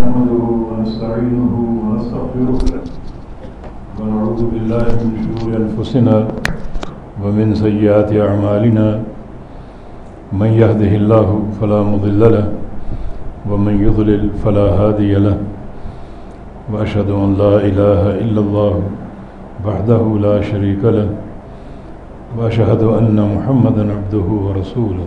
نحمده ونستعينه ونستغفره ونعوذ بالله من شرور أنفسنا ومن سيئات أعمالنا من يهده الله فلا مضل له ومن يضلل فلا هادي له وأشهد أن لا إله إلا الله وحده لا شريك له وأشهد أن محمدا عبده ورسوله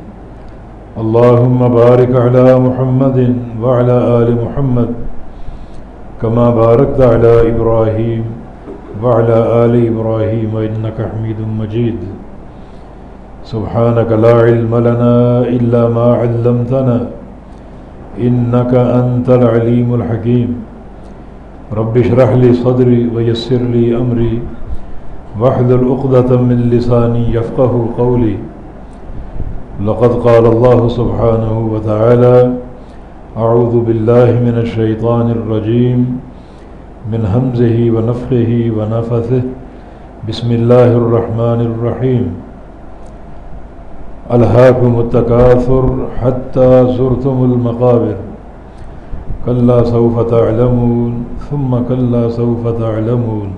اللهم بارك على محمد وعلى آل محمد كما باركت على إبراهيم وعلى آل إبراهيم إنك حميد مجيد. سبحانك لا علم لنا إلا ما علمتنا إنك أنت العليم الحكيم. رب اشرح لي صدري ويسر لي أمري واحلل عقدة من لساني يفقه قولي. لقد قال الله سبحانه وتعالى أعوذ بالله من الشيطان الرجيم، من همزه ونفخه ونفثه. بسم الله الرحمن الرحيم. ألهاكم التكاثر حتى زرتم المقابر. كلا سوف تعلمون ثم كلا سوف تعلمون.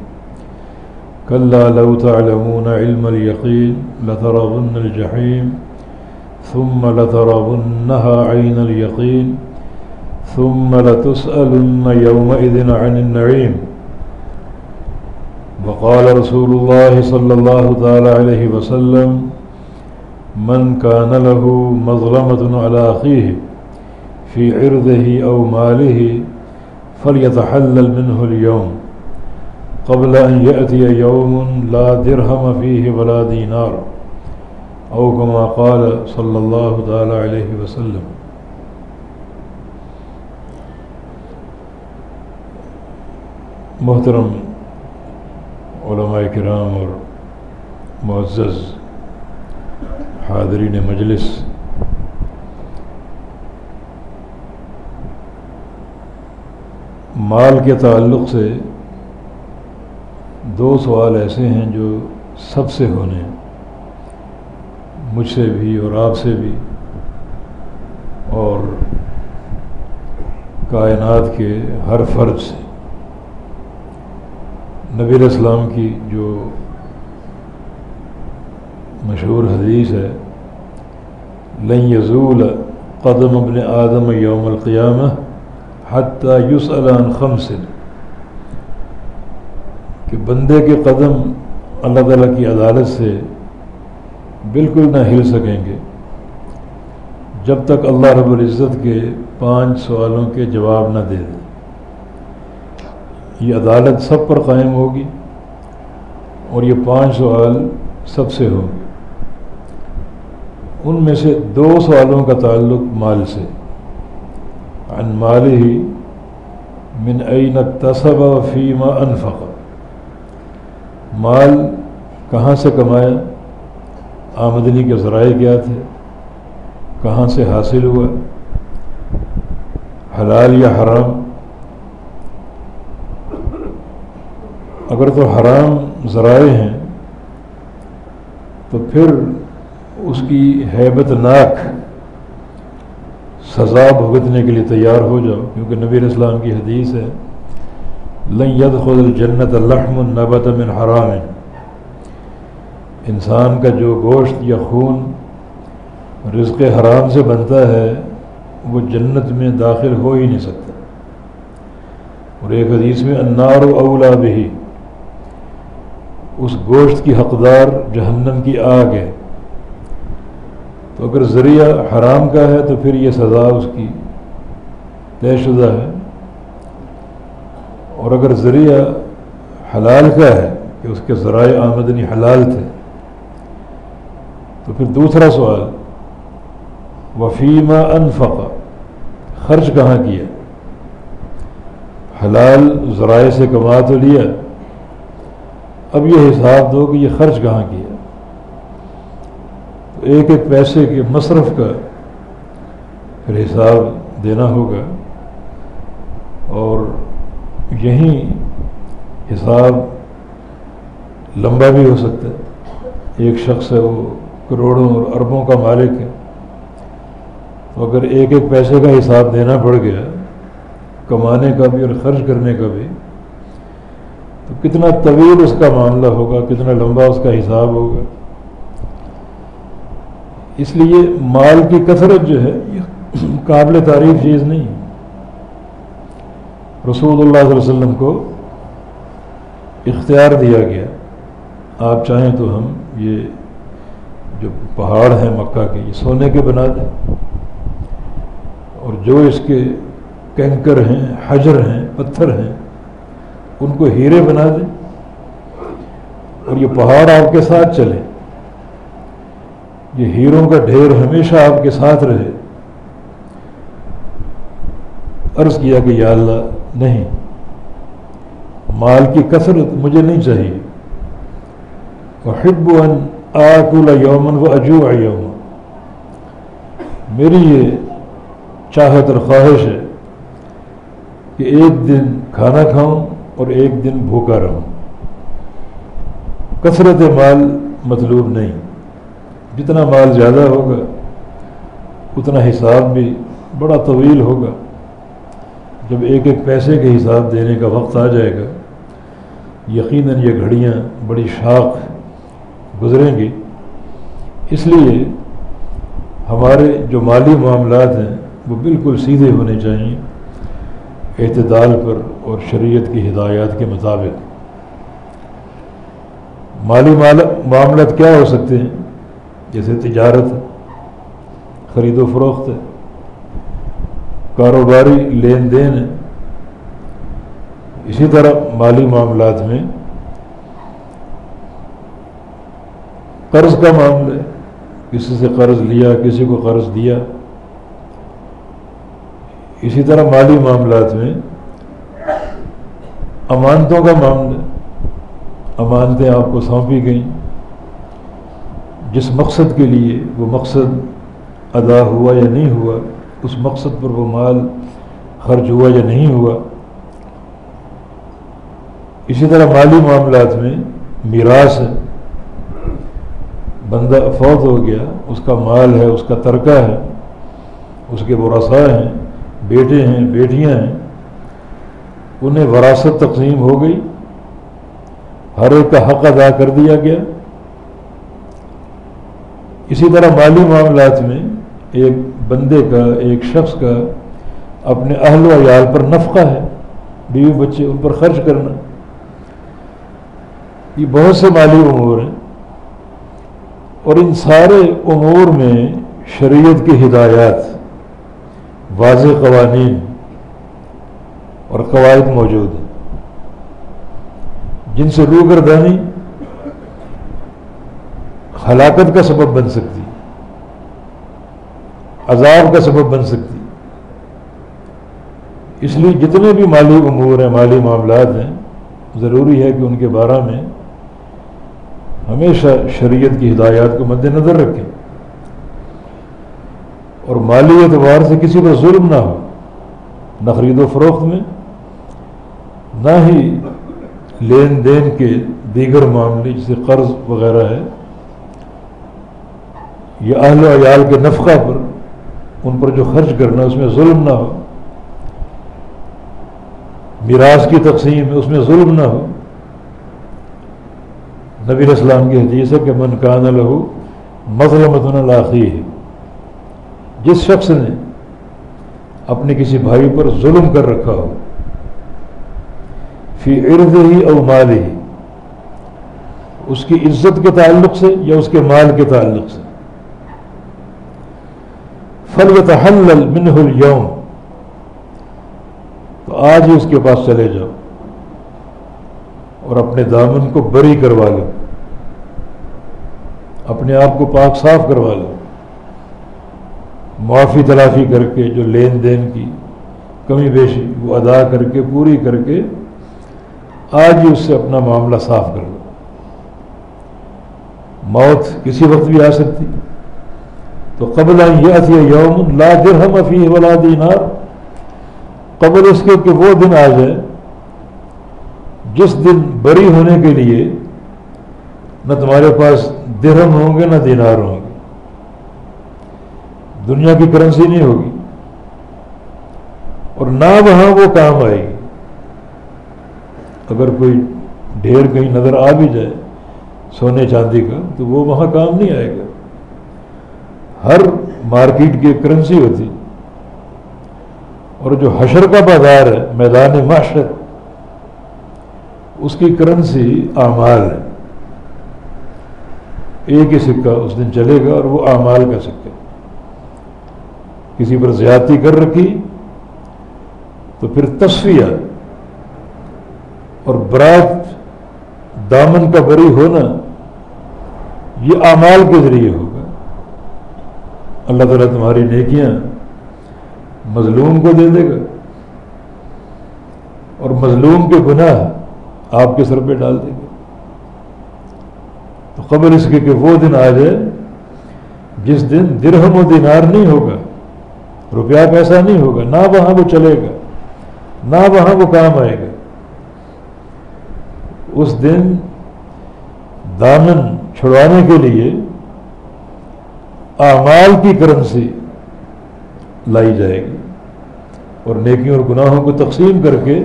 كلا لو تعلمون علم اليقين لترغن الجحيم. ثم لترغنها عين اليقين، ثم لتسألن يومئذ عن النعيم. وقال رسول الله صلى الله تعالى عليه وسلم، من كان له مظلمة على أخيه في عرضه أو ماله فليتحلل منه اليوم. قبل أن يأتي يوم لا درهم فيه ولا دينار. أو كما قال صلى الله تعالى عليه وسلم. محترم علماء کرام اور معزز حاضرین مجلس، مال کے تعلق سے دو سوال ایسے ہیں جو سب سے ہونے ہیں۔ مجھ سے بھی اور آپ سے بھی اور کائنات کے ہر فرد سے۔ نبی اسلام کی جو مشہور حدیث ہے، لن یزول قدم ابن آدم یوم القیامہ حتیٰ یوس عن خمس کہ بندے کے قدم اللہ تعالیٰ کی عدالت سے بالکل نہ ہل سکیں گے۔ جب تک اللہ رب العزت کے پانچ سوالوں کے جواب نہ دے دیں یہ عدالت سب پر قائم ہوگی اور یہ پانچ سوال سب سے ہوں۔ گے ان میں سے دو سوالوں کا تعلق مال سے۔ ان مال ہی من عین تصب فیما انفق۔ مال کہاں سے کمایا؟ آمدنی کے ذرائع کیا تھے؟ کہاں سے حاصل ہوا؟ حلال یا حرام؟ اگر تو حرام ذرائع ہیں، تو پھر اس کی حیبت ناک سزا بھگتنے کے لیے تیار ہو جاؤ، کیونکہ نبی اسلام کی حدیث ہے، لن ید الجنت الحم النبت من حرام۔ انسان کا جو گوشت یا خون رزق حرام سے بنتا ہے، وہ جنت میں داخل ہو ہی نہیں سکتا۔ اور ایک حدیث میں انار و اولا بھی اس گوشت کی حقدار جہنم کی آگ ہے۔ تو اگر ذریعہ حرام کا ہے، تو پھر یہ سزا اس کی طے شدہ ہے۔ اور اگر ذریعہ حلال کا ہے، کہ اس کے ذرائع آمدنی حلال تھے تو پھر دوسرا سوال وفیمہ انفق، خرچ کہاں کیا؟ حلال ذرائع سے کما تو لیا۔ اب یہ حساب دو کہ یہ خرچ کہاں کیا۔ تو ایک ایک پیسے کے مصرف کا پھر حساب دینا ہوگا۔ اور یہیں حساب لمبا بھی ہو سکتا ہے۔ ایک شخص ہے وہ کروڑوں اور اربوں کا مالک ہے۔ تو اگر ایک ایک پیسے کا حساب دینا پڑ گیا، کمانے کا بھی اور خرچ کرنے کا بھی، تو کتنا طویل اس کا معاملہ ہوگا، کتنا لمبا اس کا حساب ہوگا۔ اس لیے مال کی کثرت جو ہے، یہ قابل تعریف چیز نہیں۔ رسول اللہ صلی اللہ علیہ وسلم کو اختیار دیا گیا، آپ چاہیں تو ہم یہ جو پہاڑ ہیں مکہ کے، یہ سونے کے بنا دیں اور جو اس کے کینکر ہیں، حجر ہیں، پتھر ہیں، ان کو ہیرے بنا دیں اور یہ پہاڑ آپ کے ساتھ چلے۔ یہ ہیروں کا ڈھیر ہمیشہ آپ کے ساتھ رہے۔ عرض کیا کہ یا اللہ، نہیں۔ مال کی کثرت مجھے نہیں چاہیے۔ حب ان آکل یومن و اجو یومن۔ میری یہ چاہت اور خواہش ہے کہ ایک دن کھانا کھاؤں اور ایک دن بھوکا رہوں۔ کثرت مال مطلوب نہیں۔ جتنا مال زیادہ ہوگا، اتنا حساب بھی بڑا طویل ہوگا۔ جب ایک ایک پیسے کے حساب دینے کا وقت آ جائے گا، یقیناً یہ گھڑیاں بڑی شاخ گزریں گی اس لیے ہمارے جو مالی معاملات ہیں، وہ بالکل سیدھے ہونے چاہیے اعتدال پر اور شریعت کی ہدایات کے مطابق۔ مالی معاملات کیا ہو سکتے ہیں؟ جیسے تجارت خرید و فروخت ہے، کاروباری لین دین ہے۔ اسی طرح مالی معاملات میں قرض کا معاملہ ہے کسی سے قرض لیا، کسی کو قرض دیا۔ اسی طرح مالی معاملات میں امانتوں کا معاملہ امانتیں آپ کو سونپی گئیں۔ جس مقصد کے لیے وہ مقصد ادا ہوا یا نہیں ہوا، اس مقصد پر وہ مال خرچ ہوا یا نہیں ہوا۔ اسی طرح مالی معاملات میں میراث ہے۔ بندہ فوت ہو گیا، اس کا مال ہے، اس کا ترکہ ہے، اس کے ورثاء ہیں، بیٹے ہیں، بیٹیاں ہیں، انہیں وراثت تقسیم ہو گئی، ہر ایک کا حق ادا کر دیا گیا۔ اسی طرح مالی معاملات میں ایک بندے کا، ایک شخص کا اپنے اہل و عیال پر نفقہ ہے، بیوی بچے ان پر خرچ کرنا۔ یہ بہت سے مالی امور ہیں۔ اور ان سارے امور میں شریعت کی ہدایات، واضح قوانین اور قواعد موجود ہیں۔ جن سے روگردانی، ہلاکت کا سبب بن سکتی، عذاب کا سبب بن سکتی۔ اس لیے جتنے بھی مالی امور ہیں، مالی معاملات ہیں، ضروری ہے کہ ان کے بارے میں ہمیشہ شریعت کی ہدایات کو مد نظر رکھیں۔ اور مالی اعتبار سے کسی پر ظلم نہ ہو، نہ خرید و فروخت میں، نہ ہی لین دین کے دیگر معاملے، جیسے قرض وغیرہ ہے، یا اہل و عیال کے نفقہ پر، ان پر جو خرچ کرنا، اس میں ظلم نہ ہو۔ میراث کی تقسیم ہے اس میں ظلم نہ ہو۔ نبی اسلام کی حدیث ہے کہ من کان لہو مظلمت الخی ہے جس شخص نے اپنے کسی بھائی پر ظلم کر رکھا ہو، فی ارد ہی او مال ہی اس کی عزت کے تعلق سے یا اس کے مال کے تعلق سے۔ فل تحل منہ اليوم تو آج ہی اس کے پاس چلے جاؤ اور اپنے دامن کو بری کروا لو۔ اپنے آپ کو پاک صاف کروا لو معافی، تلافی کر کے جو لین دین کی کمی بیشی وہ ادا کر کے، پوری کر کے آج ہی اس سے اپنا معاملہ صاف کر لو۔ موت کسی وقت بھی آ سکتی۔ تو قبل یوم لا درہم افی ولا دینار۔ قبل اس کے کہ وہ دن آ جائے جس دن بری ہونے کے لیے نہ تمہارے پاس درہم ہوں گے، نہ دینار ہوں گے۔ دنیا کی کرنسی نہیں ہوگی۔ اور نہ وہاں وہ کام آئے۔ گی اگر کوئی ڈھیر کہیں نظر آ بھی جائے سونے چاندی کا، تو وہ وہاں کام نہیں آئے گا۔ ہر مارکیٹ کی کرنسی ہوتی۔ اور جو حشر کا بازار ہے، میدان معاشر اس کی کرنسی اعمال ہے۔ ایک ہی سکہ اس دن چلے گا اور وہ اعمال کا سکہ کسی پر زیادتی کر رکھی تو پھر تصفیہ اور برات دامن کا بری ہونا یہ اعمال کے ذریعے ہوگا۔ اللہ تعالیٰ تمہاری نیکیاں مظلوم کو دے دے گا اور مظلوم کے گناہ آپ کے سر پہ ڈال دے گا۔ تو قبل اس کے کہ وہ دن آ جائے جس دن درہم و دینار نہیں ہوگا، روپیہ پیسہ نہیں ہوگا، نہ وہاں وہ چلے گا، نہ وہاں وہ کام آئے گا۔ اس دن دامن چھڑوانے کے لیے اعمال کی کرنسی لائی جائے گی اور نیکیوں اور گناہوں کو تقسیم کر کے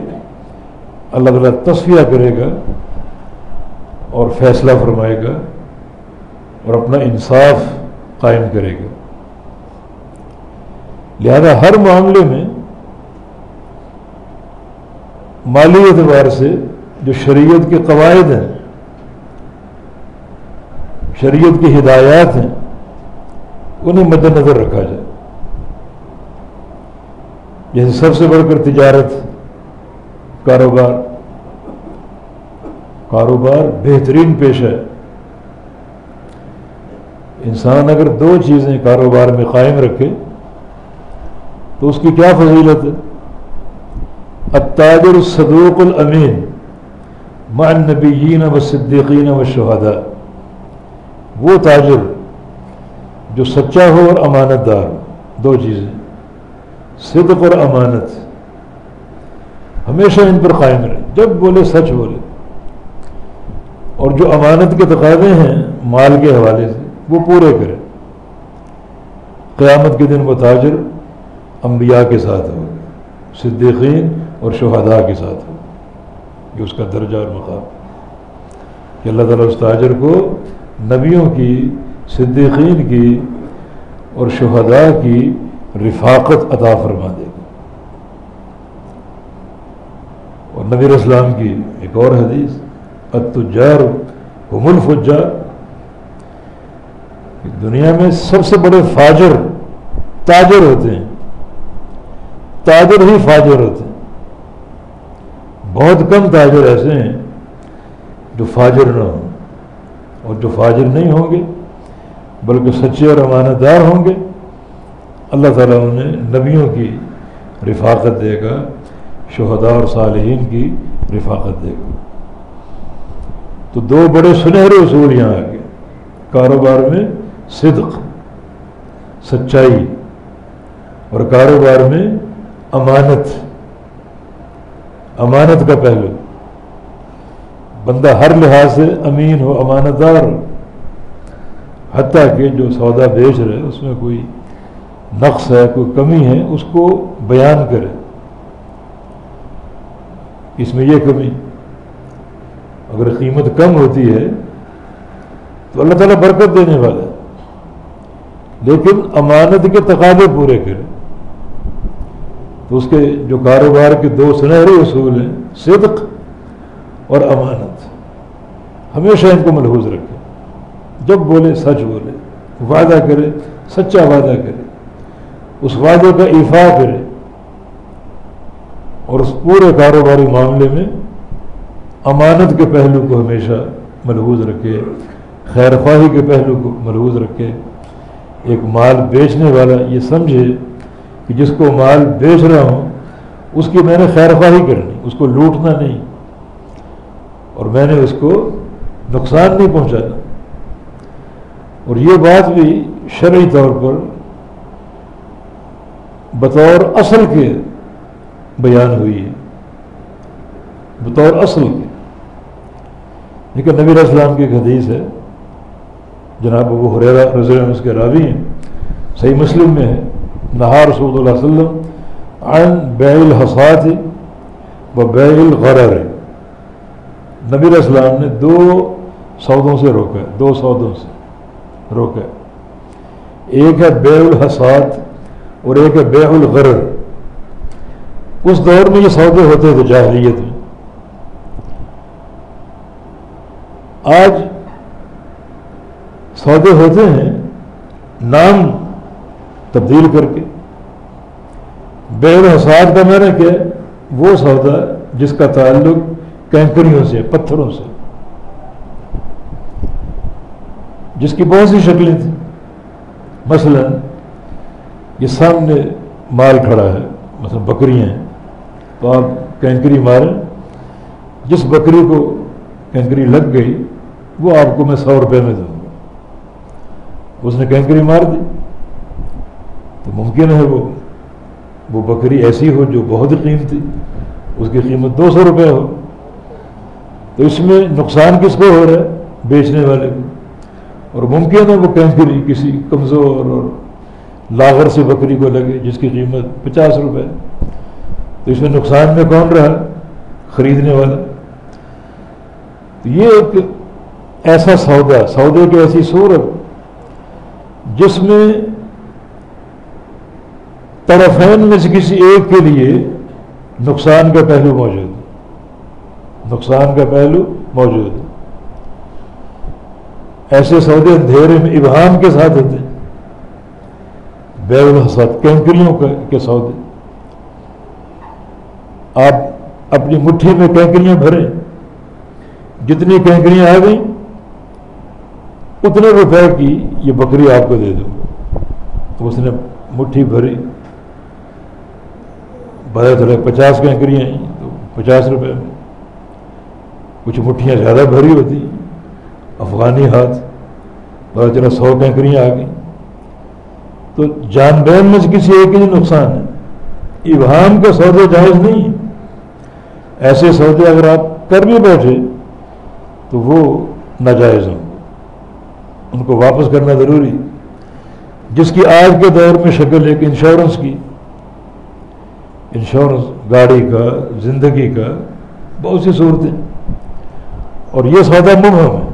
اللہ تعالیٰ تصفیہ کرے گا۔ اور فیصلہ فرمائے گا اور اپنا انصاف قائم کرے گا۔ لہذا ہر معاملے میں مالی اعتبار سے جو شریعت کے قواعد ہیں، شریعت کی ہدایات ہیں، انہیں مد نظر رکھا جائے۔ جیسے سب سے بڑھ کر تجارت، کاروبار کاروبار بہترین پیشہ ہے۔ انسان اگر دو چیزیں کاروبار میں قائم رکھے تو اس کی کیا فضیلت ہے؟ التاجر الصدوق الامین مع النبیین و صدیقین و شہداء۔ وہ تاجر جو سچا ہو اور امانت دار دو چیزیں۔ صدق اور امانت۔ ہمیشہ ان پر قائم رہے۔ جب بولے سچ بولے۔ اور جو امانت کے تقاضے ہیں مال کے حوالے سے، وہ پورے کرے قیامت کے دن وہ تاجر انبیاء کے ساتھ ہو صدیقین اور شہداء کے ساتھ ہو یہ اس کا درجہ اور مقام۔ کہ اللہ تعالیٰ اس تاجر کو نبیوں کی، صدیقین کی اور شہداء کی رفاقت عطا فرما دے گا۔ اور نبی اسلام کی ایک اور حدیث اتجار حم الفجار. دنیا میں سب سے بڑے فاجر تاجر ہوتے ہیں۔ تاجر ہی فاجر ہوتے ہیں۔ بہت کم تاجر ایسے ہیں جو فاجر نہ ہوں اور جو فاجر نہیں ہوں گے، بلکہ سچے اور امانت دار ہوں گے۔ اللہ تعالیٰ انہیں نبیوں کی رفاقت دے گا، شہداء اور صالحین کی رفاقت دے گا۔ تو دو بڑے سنہرے اصول یہاں آ گئے کاروبار میں صدق، سچائی، اور کاروبار میں امانت امانت کا پہلو۔ بندہ ہر لحاظ سے امین ہو امانت دار حتیٰ کہ جو سودا بیچ رہے، اس میں کوئی نقص ہے، کوئی کمی ہے، اس کو بیان کرے۔ اس میں یہ کمی۔ اگر قیمت کم ہوتی ہے تو اللہ تعالیٰ برکت دینے والا ہے۔ لیکن امانت کے تقاضے پورے کرے۔ تو اس کے جو کاروبار کے دو سنہرے اصول ہیں، صدق اور امانت۔ ہمیشہ ان کو ملحوظ رکھے۔ جب بولے، سچ بولے۔ وعدہ کرے، سچا وعدہ کرے۔ اس وعدے کا ایفا کرے۔ اور اس پورے کاروباری معاملے میں امانت کے پہلو کو ہمیشہ ملحوظ رکھے، خیر خواہی کے پہلو کو ملحوظ رکھے۔ ایک مال بیچنے والا یہ سمجھے کہ جس کو مال بیچ رہا ہوں، اس کی میں نے خیر خواہی کرنی، اس کو لوٹنا نہیں۔ اور میں نے اس کو نقصان نہیں پہنچانا۔ اور یہ بات بھی شرعی طور پر بطور اصل کے بیان ہوئی ہے۔ بطور اصل کے۔ لیکن نبی اسلام کی ایک حدیث ہے، جناب ابو حریرہ رضی اللہ اس کے راوی ہیں، صحیح مسلم میں ہے۔ نہا رسول اللہ علیہ وسلم عن بیع الحسات و بیع الغرر۔ نبی اسلام نے دو سودوں سے روکا ہے، دو سودوں سے روکا ہے۔ ایک ہے بیع الحسات اور ایک ہے بیع الغرر۔ اس دور میں یہ سودے ہوتے تھے جاہلیت میں۔ آج سودے ہوتے ہیں، نام تبدیل کر کے۔ بے حساب کا میں نے کیا وہ سودا جس کا تعلق کینکریوں سے، پتھروں سے۔ جس کی بہت سی شکلیں تھیں۔ مثلا، یہ سامنے مال کھڑا ہے، مثلا بکریاں ہیں۔ تو آپ کینکری ماریں۔ جس بکری کو کینکری لگ گئی وہ آپ کو میں سو روپے میں دوں گا۔ اس نے کینکری مار دی؟ تو ممکن ہے وہ وہ بکری ایسی ہو جو بہت قیمتی اس کی قیمت دو سو روپے ہو۔ تو اس میں نقصان کس کو ہو رہا ہے؟ بیچنے والے کو۔ اور ممکن ہے وہ کینکری کسی کمزور اور لاغر سے بکری کو لگے جس کی قیمت پچاس روپے تو اس میں نقصان میں کون رہا؟ خریدنے والا۔ تو یہ ایک ایسا سودا، سودے کی ایسی صورت جس میں طرفین میں سے کسی ایک کے لیے نقصان کا پہلو موجود ہے۔ نقصان کا پہلو موجود ہے۔ ایسے سودے اندھیرے میں ابہام کے ساتھ ہوتے ہیں۔ بے الحسد کینکریوں کے سودے۔ آپ اپنی مٹھی میں کینکریاں بھریں۔ جتنی کینکریاں آ گئیں اتنے روپے کی یہ بکری آپ کو دے دوں تو اس نے مٹھی بھری۔ بڑے تھوڑے پچاس کینکریاں ہیں، تو پچاس روپے۔ میں کچھ مٹھیاں زیادہ بھری ہوتی۔ افغانی ہاتھ۔ بڑا چلا سو کینکریاں آ گئیں۔ تو جان بین میں سے کسی ایک ہی نقصان ہے۔ ابہام کا سودے جائز نہیں ہے ایسے سودے اگر آپ کر بھی بیٹھے تو وہ ناجائز ہوں۔ ان کو واپس کرنا ضروری۔ جس کی آج کے دور میں شکل ایک انشورنس کی، انشورنس گاڑی کا، زندگی کا بہت سی صورتیں۔ اور یہ سودا مبہم ہے۔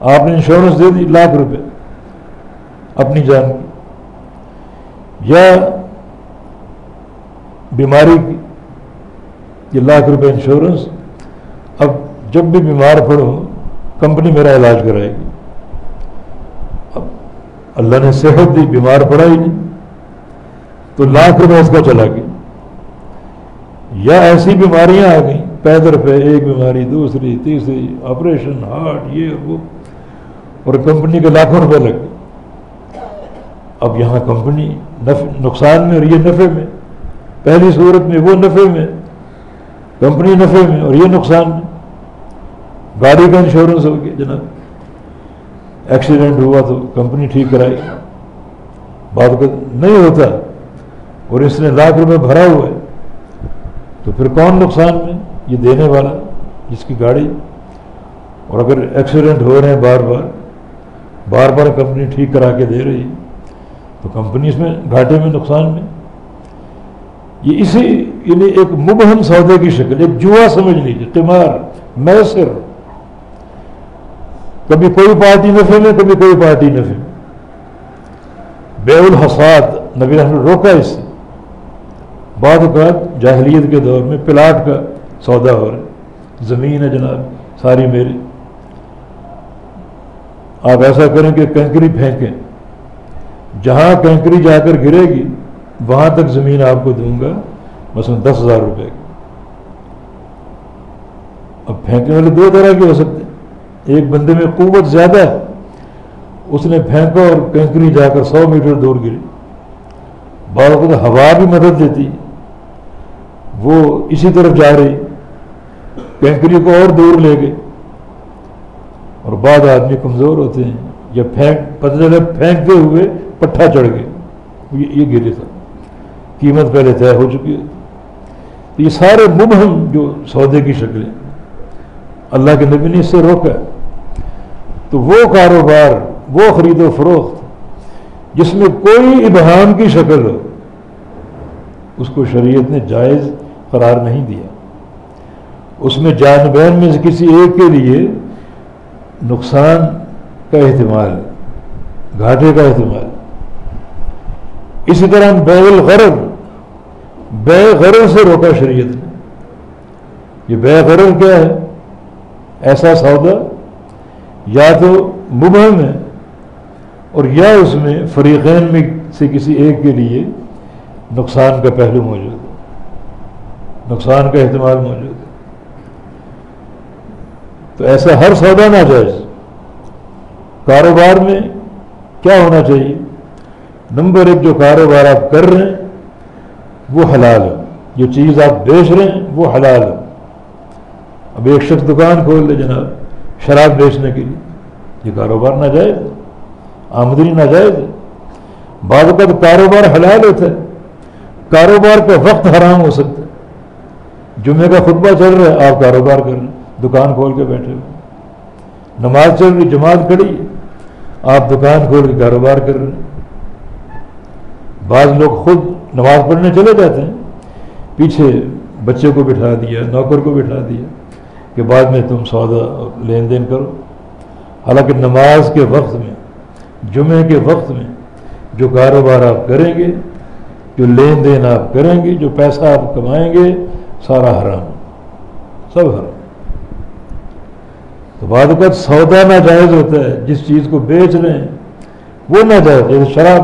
آپ نے انشورنس دے دی لاکھ روپے اپنی جان کی۔ یا بیماری کی، یہ لاکھ روپے انشورنس۔ اب جب بھی بیمار پڑو، کمپنی میرا علاج کرائے گی۔ اللہ نے صحت دی، بیمار پڑا ہی نہیں۔ تو لاکھ روپے اس کا چلا گیا۔ یا ایسی بیماریاں آ گئیں پیدر پہ ایک بیماری، دوسری، تیسری، آپریشن، ہارٹ، یہ، وہ۔ اور کمپنی کے لاکھوں روپے لگ گئے۔ اب یہاں کمپنی نقصان میں اور یہ نفع میں۔ پہلی صورت میں وہ نفع میں، کمپنی نفع میں اور یہ نقصان میں۔ گاڑی کا انشورنس ہو گیا، جناب۔ ایکسیڈنٹ ہوا تو کمپنی ٹھیک کرائے گی بات نہیں ہوتا اور اس نے لاکھ روپے بھرا ہوا ہے تو پھر کون نقصان میں یہ دینے والا جس کی گاڑی اور اگر ایکسیڈنٹ ہو رہے ہیں بار بار بار بار کمپنی ٹھیک کرا کے دے رہی تو کمپنی اس میں گھاٹے میں نقصان میں یہ اسی یعنی ایک مبہم سودے کی شکل ایک جوا سمجھ لیجیے قمار میسر کبھی کوئی پارٹی نفے میں کبھی کوئی پارٹی نفے میں بے الحساد نبی نے روکا اس سے۔ بعد اوقات جاہلیت کے دور میں پلاٹ کا سودا ہو رہا ہے۔ زمین ہے جناب، ساری میری۔ آپ ایسا کریں کہ کنکری پھینکیں۔ جہاں کنکری جا کر گرے گی، وہاں تک زمین آپ کو دوں گا، مثلا دس ہزار روپے کی۔ اب پھینکنے والے دو طرح کے ہو سکتے ہیں۔ ایک بندے میں قوت زیادہ ہے، اس نے پھینکا اور کنکری جا کر سو میٹر دور گری۔ بعض اوقات ہوا بھی مدد دیتی۔ وہ اسی طرف جا رہی، کنکری کو اور دور لے گئے اور بعد آدمی کمزور ہوتے ہیں، یا پھینک، پتہ چلے پھینکتے ہوئے پٹھا چڑھ گئے۔ یہ گرے تھا۔ قیمت پہلے طے ہو چکی ہے۔ تو یہ سارے مبہم جو سودے کی شکلیں، اللہ کے نبی نے اس سے روکا۔ تو وہ کاروبار، وہ خرید و فروخت جس میں کوئی ابہام کی شکل ہو، اس کو شریعت نے جائز قرار نہیں دیا۔ اس میں جانبین میں سے کسی ایک کے لیے نقصان کا احتمال، گھاٹے کا احتمال۔ اسی طرح بے الغرض بے غرض سے روکا شریعت نے۔ یہ بے غرض کیا ہے؟ ایسا سودا یا تو مبہم ہے اور یا اس میں فریقین میں سے کسی ایک کے لیے نقصان کا پہلو موجود ہے۔ نقصان کا احتمال موجود ہے۔ تو ایسا ہر سودا ناجائز۔ کاروبار میں کیا ہونا چاہیے؟ نمبر ایک جو کاروبار آپ کر رہے ہیں، وہ حلال ہے۔ جو چیز آپ بیچ رہے ہیں، وہ حلال ہے۔ اب ایک شخص دکان کھول لے جناب۔ شراب بیچنے کے لیے۔ یہ کاروبار ناجائز ہے۔ آمدنی ناجائز ہے۔ بعض اوقات کاروبار حلال ہوتا ہے۔ کاروبار کا وقت حرام ہو سکتا ہے۔ جمعے کا خطبہ چل رہا ہے، آپ کاروبار کر رہے ہیں دکان کھول کے بیٹھے ہوئے۔ نماز چل رہی، جماعت کھڑی ہے۔ آپ دکان کھول کے کاروبار کر رہے ہیں۔ بعض لوگ خود نماز پڑھنے چلے جاتے ہیں۔ پیچھے بچے کو بٹھا دیا، نوکر کو بٹھا دیا۔ کہ بعد میں تم سودا لین دین کرو۔ حالانکہ نماز کے وقت میں جمعے کے وقت میں جو کاروبار آپ کریں گے، جو لین دین آپ کریں گے، جو پیسہ آپ کمائیں گے، سارا حرام۔ سب حرام۔ تو بعد اوقات سودا ناجائز ہوتا ہے، جس چیز کو بیچ رہے ہیں، وہ ناجائز جیسے شراب۔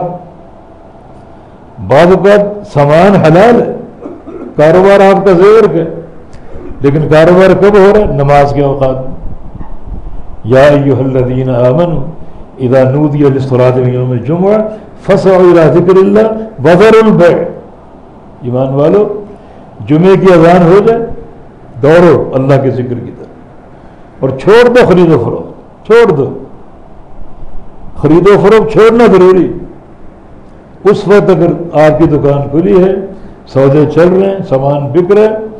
بعد اوقات سامان حلال ہے، کاروبار آپ کا زیور کا لیکن کاروبار کب ہو رہا ہے؟ نماز کے اوقات۔ یا ایوہ الذین آمنوا اذا نودی للصلاة یوم الجمعہ فسعوا الى ذکر اللہ وذر البیع۔ ایمان والو جمعے کی اذان ہو جائے، دوڑو اللہ کے ذکر کی طرف۔ اور چھوڑ دو خرید و فروخت، چھوڑ دو۔ خرید و فروخت چھوڑنا ضروری۔ اس وقت اگر آپ کی دکان کھلی ہے، سودے چل رہے ہیں، سامان بک رہے ہیں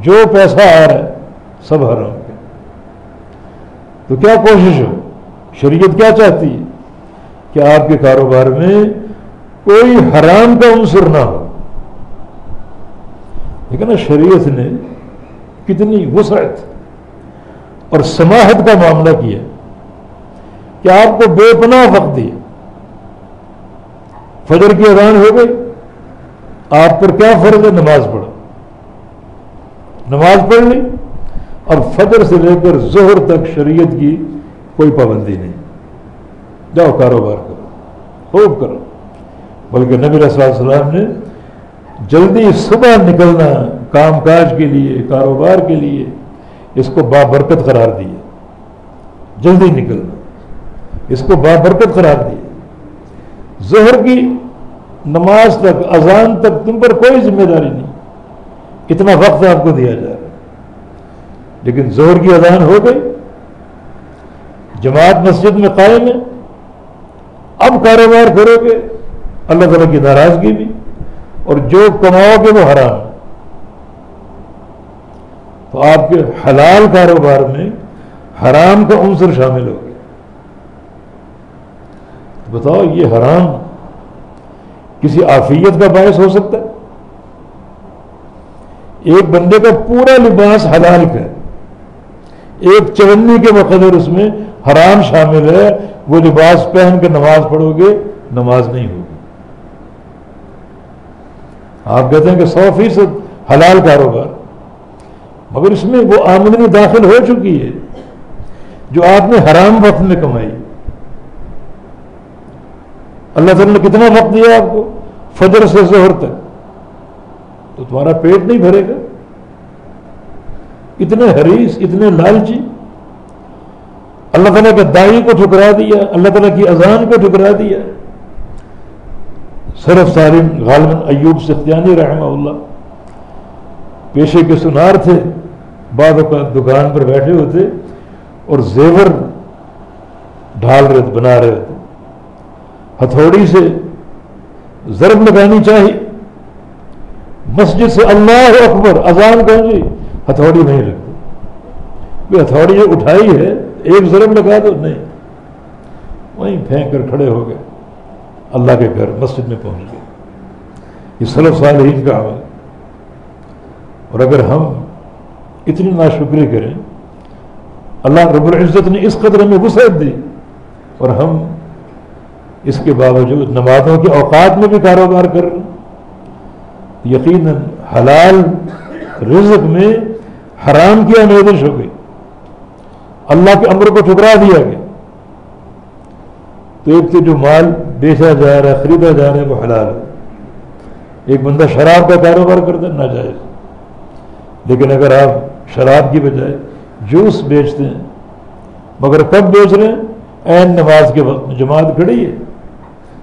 جو پیسہ آ رہا ہے، سب حرام کے تو کیا کوشش ہو؟ شریعت کیا چاہتی ہے؟ کہ آپ کے کاروبار میں کوئی حرام کا عنصر نہ ہو۔ لیکن نا شریعت نے کتنی وسعت اور سماحت کا معاملہ کیا کہ آپ کو بے پناہ وقت دیا۔ فجر کی اذان ہو گئی، آپ پر کیا فرض ہے؟ نماز پڑھو۔ نماز پڑھ لی اور فجر سے لے کر زہر تک شریعت کی کوئی پابندی نہیں۔ جاؤ کاروبار کرو، خوب کرو۔ بلکہ نبی علیہ السلام نے جلدی صبح نکلنا کام کاج کے لیے، کاروبار کے لیے، اس کو بابرکت قرار دیا جلدی نکلنا، اس کو بابرکت قرار دیا زہر کی نماز تک، اذان تک تم پر کوئی ذمہ داری نہیں۔ کتنا وقت آپ کو دیا جا رہا ہے لیکن زہر کی اذان ہو گئی، جماعت مسجد میں قائم ہے۔ اب کاروبار کرو گے۔ اللہ تعالیٰ کی ناراضگی بھی۔ اور جو کماؤ گے وہ حرام۔ تو آپ کے حلال کاروبار میں حرام کا عنصر شامل ہو گیا بتاؤ، یہ حرام کسی آفیت کا باعث ہو سکتا ہے؟ ایک بندے کا پورا لباس حلال کا ایک چونی کے مقدر اس میں حرام شامل ہے، وہ لباس پہن کے نماز پڑھو گے، نماز نہیں ہوگی۔ آپ کہتے ہیں کہ سو فیصد حلال کاروبار۔ مگر اس میں وہ آمدنی داخل ہو چکی ہے، جو آپ نے حرام وقت میں کمائی۔ اللہ تعالیٰ نے کتنا وقت دیا آپ کو؟ فجر سے زہر تک۔ تو تمہارا پیٹ نہیں بھرے گا۔ اتنے حریص، اتنے لالچی۔ اللہ تعالیٰ کے دائی کو ٹھکرا دیا، اللہ تعالیٰ کی اذان کو ٹھکرا دیا۔ صرف سالم غالباً ایوب سختیانی رحمہ اللہ۔ پیشے کے سنار تھے بعد کا دکان پر بیٹھے ہوتے اور زیور ڈھال رہے تھے بنا رہے تھے ہتھوڑی سے ضرب لگانی چاہیے مسجد سے اللہ اکبر، اذان جی؟ ہتھوڑی نہیں لگتی۔ ہتھوڑی جو اٹھائی ہے، ایک ضرب لگا دو، نہیں۔ وہیں پھینک کر کھڑے ہو گئے۔ اللہ کے گھر، مسجد میں پہنچ گئے۔ یہ سلف صالحین کا عمل۔ اور اگر ہم اتنی ناشکری کریں، اللہ رب العزت نے اس قدر میں وسعت دی۔ اور ہم اس کے باوجود نمازوں کے اوقات میں بھی کاروبار کر رہے ہیں۔ یقیناً حلال رزق میں حرام کی آمیدش ہو گئی۔ اللہ کے امر کو ٹھکرا دیا گیا۔ تو ایک تو جو مال بیچا جا رہا ہے، خریدا جا رہا ہے، وہ حلال ہے۔ ایک بندہ شراب کا کاروبار کرتا نہ ناجائز۔ لیکن اگر آپ شراب کی بجائے جوس بیچتے ہیں، مگر کب بیچ رہے ہیں این نماز کے وقت میں جماعت کھڑی ہے۔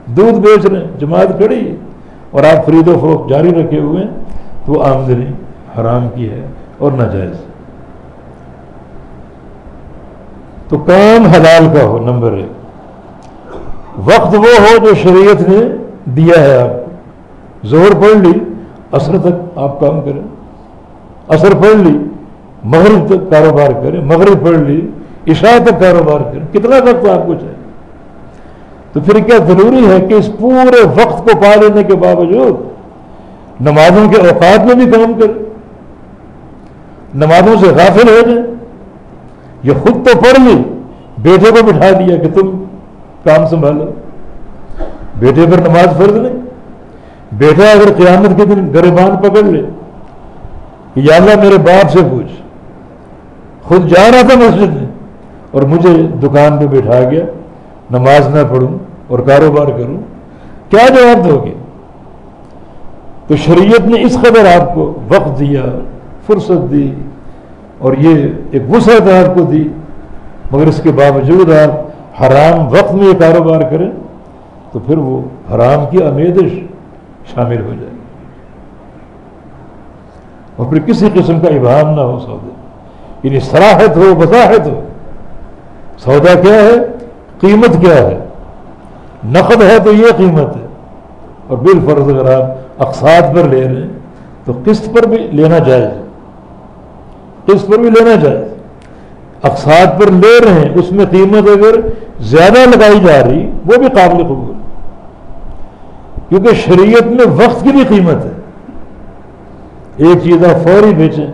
دودھ بیچ رہے ہیں، جماعت کھڑی ہے۔ اور آپ خرید و فروخت جاری رکھے ہوئے ہیں، تو وہ آمدنی حرام کی ہے اور ناجائز۔ تو کام حلال کا ہو، نمبر ایک۔ وقت وہ ہو جو شریعت نے دیا ہے آپ کو۔ زور پڑھ لی اثر تک آپ کام کریں۔ اثر پڑھ لی، مغرب تک کاروبار کریں۔ مغرب پڑھ لی، عشاء تک کاروبار کریں۔ کتنا وقت آپ کو چاہیے؟ تو پھر کیا ضروری ہے کہ اس پورے وقت کو پا لینے کے باوجود نمازوں کے اوقات میں بھی کام کریں نمازوں سے غافل ہو جائیں یہ خود تو پڑھ لی، بیٹے کو بٹھا دیا کہ تم کام سنبھالو۔ بیٹے پر نماز فرض نہیں، بیٹا اگر قیامت کے دن گریبان پکڑ لے، کہ یا اللہ میرے باپ سے پوچھ، خود جا رہا تھا مسجد میں اور مجھے دکان پہ بٹھا گیا نماز نہ پڑھوں اور کاروبار کروں، کیا جواب دو گے؟ تو شریعت نے اس قدر آپ کو وقت دیا، فرصت دی اور یہ ایک وسعت آپ کو دی، مگر اس کے باوجود آپ حرام وقت میں یہ کاروبار کریں تو پھر وہ حرام کی آمیدش شامل ہو جائے اور پھر کسی قسم کا ابہام نہ ہو سودا۔ یعنی سراحت ہو، وضاحت ہو۔ سودا کیا ہے؟ قیمت کیا ہے؟ نقد ہے تو یہ قیمت ہے۔ اور بالفرض اگر آپ اقساط پر لے رہے ہیں، تو قسط پر بھی لینا جائز قسط پر بھی لینا جائز اقساط پر لے رہے ہیں، اس میں قیمت اگر زیادہ لگائی جا رہی، وہ بھی قابل قبول۔ کیونکہ شریعت میں وقت کی بھی قیمت ہے۔ ایک چیز آپ فوری بیچیں،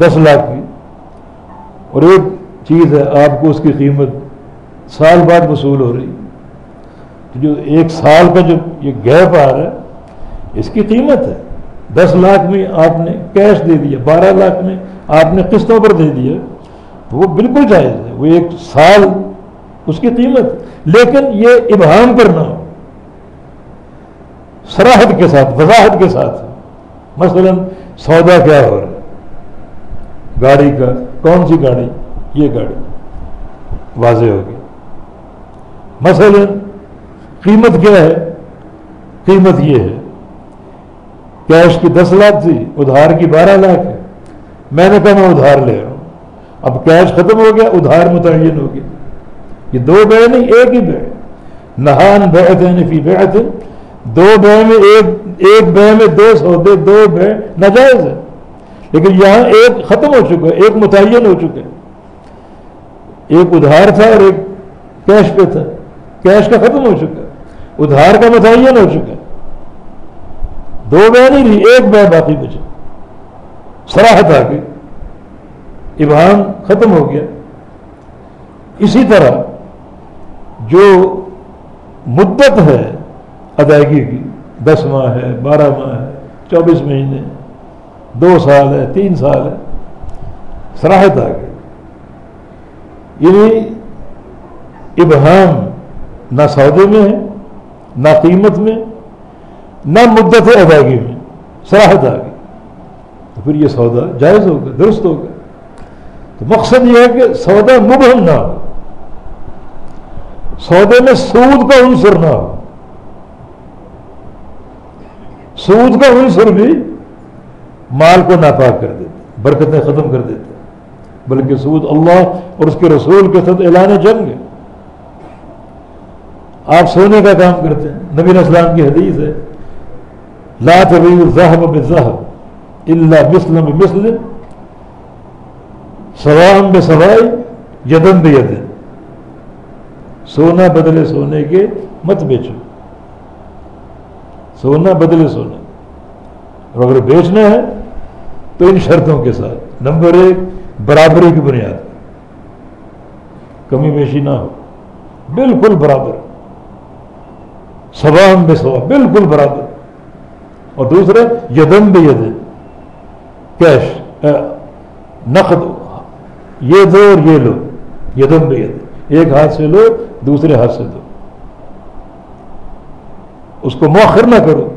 دس لاکھ کی۔ اور ایک چیز ہے، آپ کو اس کی قیمت سال بعد وصول ہو رہی جو ایک سال کا جو یہ گیپ آ رہا ہے، اس کی قیمت ہے۔ دس لاکھ میں آپ نے کیش دے دیا، بارہ لاکھ میں آپ نے قسطوں پر دے دیا۔ تو وہ بالکل جائز ہے، وہ ایک سال اس کی قیمت لیکن یہ ابہام کرنا ہو سراہد کے ساتھ، وضاحت کے ساتھ۔ مثلا سودا کیا ہو رہا ہے؟ گاڑی کا، کون سی گاڑی؟ یہ گاڑی۔ واضح ہوگی۔ مثلا قیمت کیا ہے؟ قیمت یہ ہے کیش کی دس لاکھ تھی ادھار کی بارہ لاکھ ہے۔ میں نے کہا میں ادھار لے رہا ہوں۔ اب کیش ختم ہو گیا، ادھار متعین ہو گیا۔ یہ دو بے نہیں ایک ہی بے نہان بیعت فی بیعت دو بے میں ایک ایک بے میں دو سودے دو بے ناجائز ہے لیکن یہاں ایک ختم ہو چکا ہے، ایک متعین ہو چکا ہے۔ ایک ادھار تھا اور ایک کیش پہ تھا۔ کیش کا ختم ہو چکا ہے؟ ادھار کا متعین ہو چکا ہے۔ دو بے نہیں رہی ایک بے باقی بچے۔ سراہت آ گئی۔ ابہام ختم ہو گیا۔ اسی طرح جو مدت ہے ادائیگی کی، دس ماہ ہے، بارہ ماہ ہے، چوبیس مہینے، دو سال ہے، تین سال ہے سراہد آ گئی۔ یعنی ابہام نہ سودے میں ہے، نہ قیمت میں، نہ مدت ادائیگی میں سراہد آ گئی تو پھر یہ سودا جائز ہوگا، درست ہوگا۔ تو مقصد یہ ہے کہ سودا مبہم نہ ہو۔ سودے میں سود کا عنصر نہ ہو۔ سود کا عنصر بھی مال کو ناپاک کر دیتے برکتیں ختم کر دیتے بلکہ سود اللہ اور اس کے رسول کے ساتھ اعلان جنگ ہے۔ آپ سونے کا کام کرتے ہیں۔ نبی اسلام کی حدیث ہے، لا تبیع الذهب بالذهب الا مثلا بمثل، سواء بسواء، یدن بید سونا بدلے سونے کے مت بیچو۔ سونا بدلے سونے۔ اور اگر بیچنا ہے تو ان شرطوں کے ساتھ۔ نمبر ایک، برابری کی بنیاد۔ کمی بیشی نہ ہو۔ بالکل برابر۔ سوام بے سوا، بالکل برابر۔ اور دوسرے یدم بے ید کیش نقد۔ یہ دو اور یہ لو یدم بے ید ایک ہاتھ سے لو، دوسرے ہاتھ سے دو۔ اس کو مؤخر نہ کرو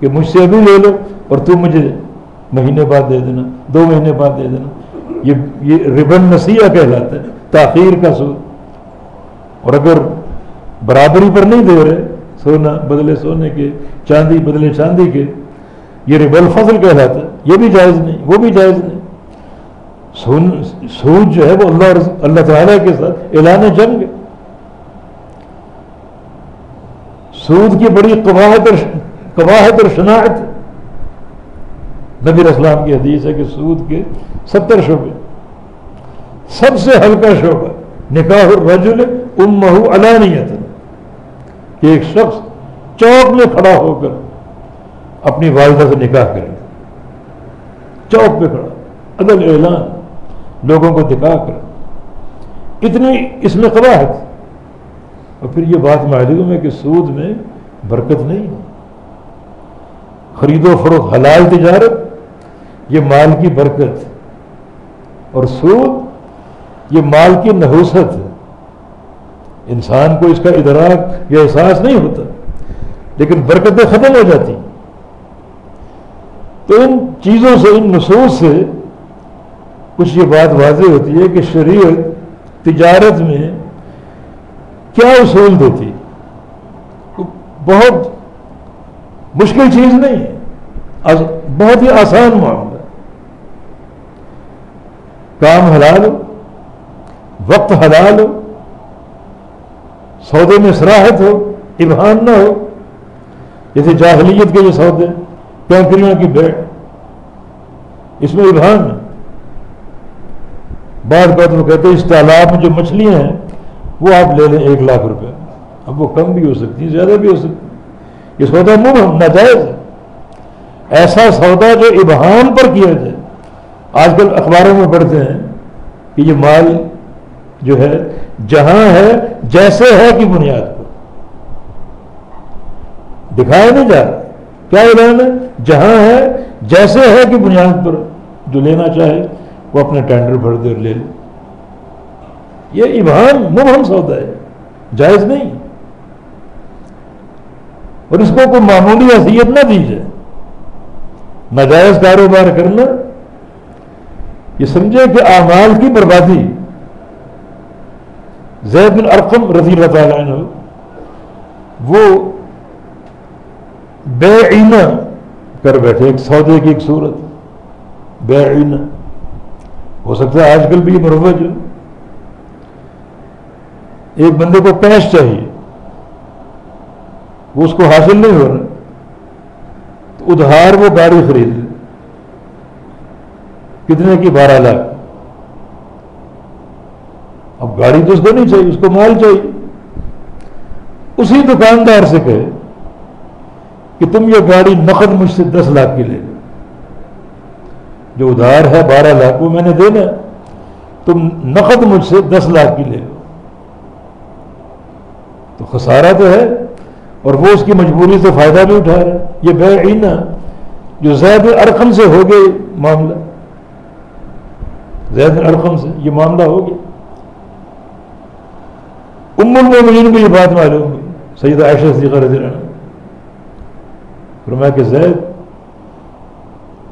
کہ مجھ سے ابھی لے لو اور تم مجھے مہینے بعد دے دینا، دو مہینے بعد دے دینا۔ یہ یہ ربن نسیہ کہلاتا ہے، تاخیر کا سود اور اگر برابری پر نہیں دے رہے سونا، بدلے سونے کے، چاندی بدلے چاندی کے۔ یہ رب الفضل کہلاتا ہے۔ یہ بھی جائز نہیں، وہ بھی جائز نہیں۔ سون سود جو ہے وہ اللہ اللہ تعالیٰ کے ساتھ اعلان جنگ سود کی بڑی قواہد اور اور شناخت نبی اسلام کی حدیث ہے کہ سود کے ستر شعبے۔ سب سے ہلکا شعبہ نکاح الرجل امہ علانیت کہ ایک شخص چوک میں کھڑا ہو کر اپنی والدہ سے نکاح کرے۔ چوک پہ کھڑا۔ عدل اعلان۔ لوگوں کو دکھا کر اتنی اس میں قواہد اور پھر یہ بات معلوم ہے کہ سود میں برکت نہیں ہے۔ خرید و فروخت حلال تجارت، یہ مال کی برکت۔ اور سود، یہ مال کی نحوست۔ انسان کو اس کا ادراک یا احساس نہیں ہوتا، لیکن برکتیں ختم ہو جاتی۔ تو ان چیزوں سے، ان نصوص سے کچھ یہ بات واضح ہوتی ہے کہ شریعت تجارت میں کیا اصول دیتی۔ بہت مشکل چیز نہیں ہے بہت ہی آسان معاملہ۔ کام حلال ہو وقت حلال ہو سودے میں سراہت ہو ابہان نہ ہو۔ جیسے جاہلیت کے جو سودے کینکریوں کی بیٹ اس میں ابہان بعض بات وہ کہتے ہیں، اس تالاب میں جو مچھلیاں ہیں، وہ آپ لے لیں ایک لاکھ روپے۔ اب وہ کم بھی ہو سکتی ہے زیادہ بھی ہو سکتی یہ سودا منہ ناجائز ہے۔ ایسا سودا جو ابہام پر کیا جائے۔ آج کل اخباروں میں پڑھتے ہیں کہ یہ مال جو ہے، جہاں ہے، جیسے ہے کی بنیاد پر۔ دکھایا نہیں جا رہا۔ کیا اعلان ہے؟ جہاں ہے، جیسے ہے کی بنیاد پر۔ جو لینا چاہے، وہ اپنے ٹینڈر بھر دے اور لے لے۔ یہ ابہام مبہم سودا ہے۔ جائز نہیں۔ اور اس کو کوئی معمولی حیثیت نہ دی جائے ناجائز کاروبار کرنا، یہ سمجھے کہ اعمال کی بربادی زید بن ارقم رضی اللہ تعالیٰ عنہ وہ بے عینہ کر بیٹھے، ایک سودے کی ایک صورت بے عینہ ہو سکتا ہے آج کل بھی یہ مروج ایک بندے کو کیش چاہیے، وہ اس کو حاصل نہیں ہو رہا۔ تو ادھار وہ گاڑی خرید کتنے کی؟ بارہ لاکھ۔ اب گاڑی تو اس کو نہیں چاہیے، اس کو مال چاہیے۔ اسی دکاندار سے کہے کہ تم یہ گاڑی نقد مجھ سے دس لاکھ کی لے لو۔ جو ادھار ہے، بارہ لاکھ، وہ میں نے دینا تم نقد مجھ سے دس لاکھ کی لے لو۔ تو خسارہ تو ہے، اور وہ اس کی مجبوری سے فائدہ بھی اٹھا رہا ہے۔ یہ بے عینا جو زید ارقم سے ہو گئے معاملہ۔ زید ارقم سے یہ معاملہ ہو گیا۔ ام المومنین کو یہ بات معلوم ہوئی سید عائشہ صدیقہ رضی اللہ فرمایا کہ زید،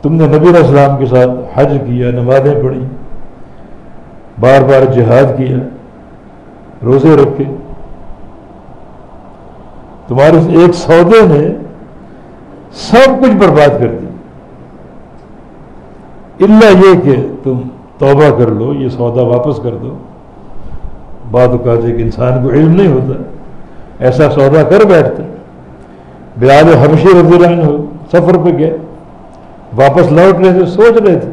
تم نے نبی علیہ السلام کے ساتھ حج کیا، نمازیں پڑھی، بار بار جہاد کیا، روزے رکھے۔ تمہارے ایک سودے نے سب کچھ برباد کر دی اللہ یہ کہ تم توبہ کر لو، یہ سودا واپس کر دو۔ بعد اوقات ایک انسان کو علم نہیں ہوتا، ایسا سودا کر بیٹھتے بلال حبشی رضی اللہ عنہ سفر پہ گئے، واپس لوٹ رہے تھے، سوچ رہے تھے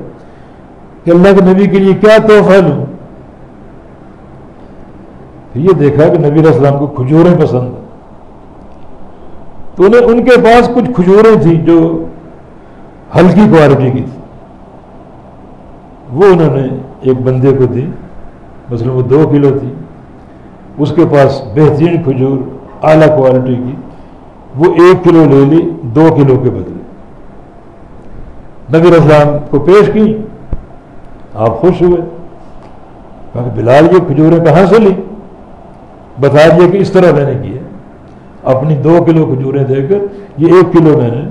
کہ اللہ کے نبی کے لیے کیا تحفہ لوں۔ یہ دیکھا کہ نبی علیہ السلام کو کھجوریں پسند تو انہیں ان کے پاس کچھ کھجوریں تھیں جو ہلکی کوالٹی کی تھی وہ انہوں نے ایک بندے کو دی، مثلا وہ دو کلو تھی اس کے پاس بہترین کھجور اعلیٰ کوالٹی کی، وہ ایک کلو لے لی، دو کلو کے بدلے۔ نبی اسلام کو پیش کی، آپ خوش ہوئے۔ کہا کہ بلال، یہ کھجوریں کہاں سے لی؟ بتا دیا کہ اس طرح میں نے کی ہے۔ اپنی دو کلو کھجوریں دے کر، یہ ایک کلو میں نے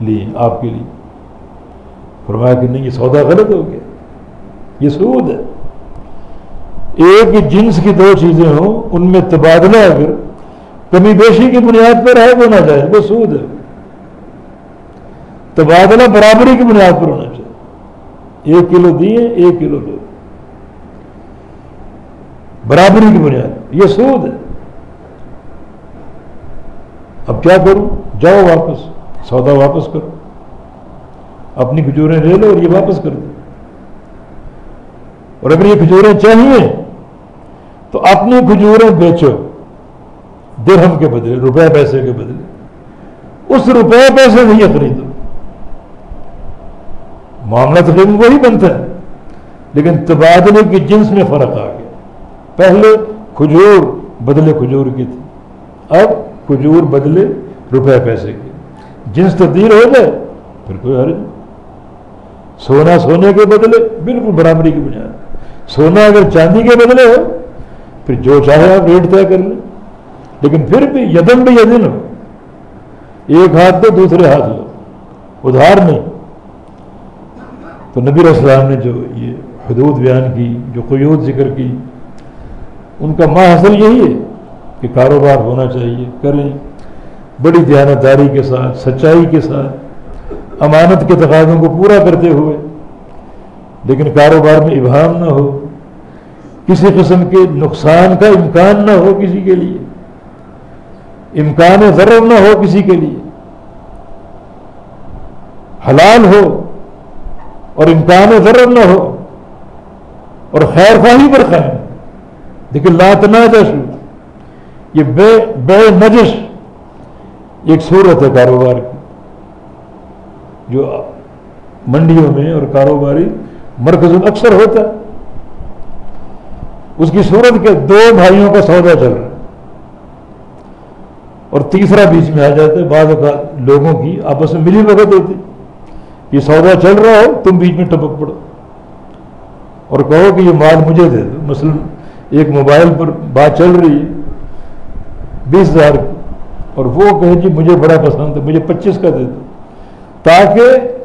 لی آپ کے لیے۔ فرمایا کہ نہیں، یہ سودا غلط ہو گیا۔ یہ سود ہے۔ ایک جنس کی دو چیزیں ہوں، ان میں تبادلہ اگر کمی بیشی کی بنیاد پر ہے، وہ نہ جائے، وہ سود ہے۔ تبادلہ برابری کی بنیاد پر ہونا چاہیے۔ ایک کلو دیے ایک کلو دو برابری کی بنیاد، یہ سود ہے۔ اب کیا کروں؟ جاؤ واپس، سودا واپس کرو۔ اپنی کھجوریں لے لو اور یہ واپس کر دو۔ اور اگر یہ کھجوریں چاہیے تو اپنی کھجوریں بیچو، درہم کے بدلے، روپے پیسے کے بدلے۔ اس روپے پیسے نہیں یہ خریدو۔ معاملہ تقریباً وہی بنتا ہے۔ لیکن تبادلے کی جنس میں فرق آ گیا۔ پہلے کھجور بدلے کھجور کی تھی، اب کھجور بدلے روپے پیسے کی۔ جنس تبدیل ہو جائے پھر کوئی حرج نہیں۔ سونا سونے کے بدلے، بالکل برابری کی بنیاد۔ سونا اگر چاندی کے بدلے ہو پھر جو چاہے آپ ریٹ طے کر لیں۔ لیکن پھر بھی یدن بھی یدن۔ ہو ایک ہاتھ تو دوسرے ہاتھ لو ادھار نہیں۔ تو نبی السلام نے جو یہ حدود بیان کی، جو قیود ذکر کی، ان کا ماں حاصل یہی ہے کہ کاروبار ہونا چاہیے، کریں۔ بڑی دیانتداری کے ساتھ، سچائی کے ساتھ، امانت کے تقاضوں کو پورا کرتے ہوئے۔ لیکن کاروبار میں ابہام نہ ہو۔ کسی قسم کے نقصان کا امکان نہ ہو کسی کے لیے، امکان ضرور نہ ہو کسی کے لیے، حلال ہو اور امکان ضرور نہ ہو اور خیر خواہی پر قائم لیکن لاتناجش یہ بے بے نجش ایک صورت ہے کاروبار کی، جو منڈیوں میں اور کاروباری مرکز اکثر ہوتا ہے۔ اس کی صورت کے دو بھائیوں کا سودا چل رہا ہے اور تیسرا بیچ میں آ جاتا ہے بعض اوقات لوگوں کی آپس میں ملی بھگت ہوتی۔ یہ سودا چل رہا ہو، تم بیچ میں ٹپک پڑو۔ اور کہو کہ یہ مال مجھے دے دو۔ مثلا ایک موبائل پر بات چل رہی ہے، بیس ہزار کی۔ اور وہ کہے جی مجھے بڑا پسند ہے، مجھے پچیس کا دے دو۔ تاکہ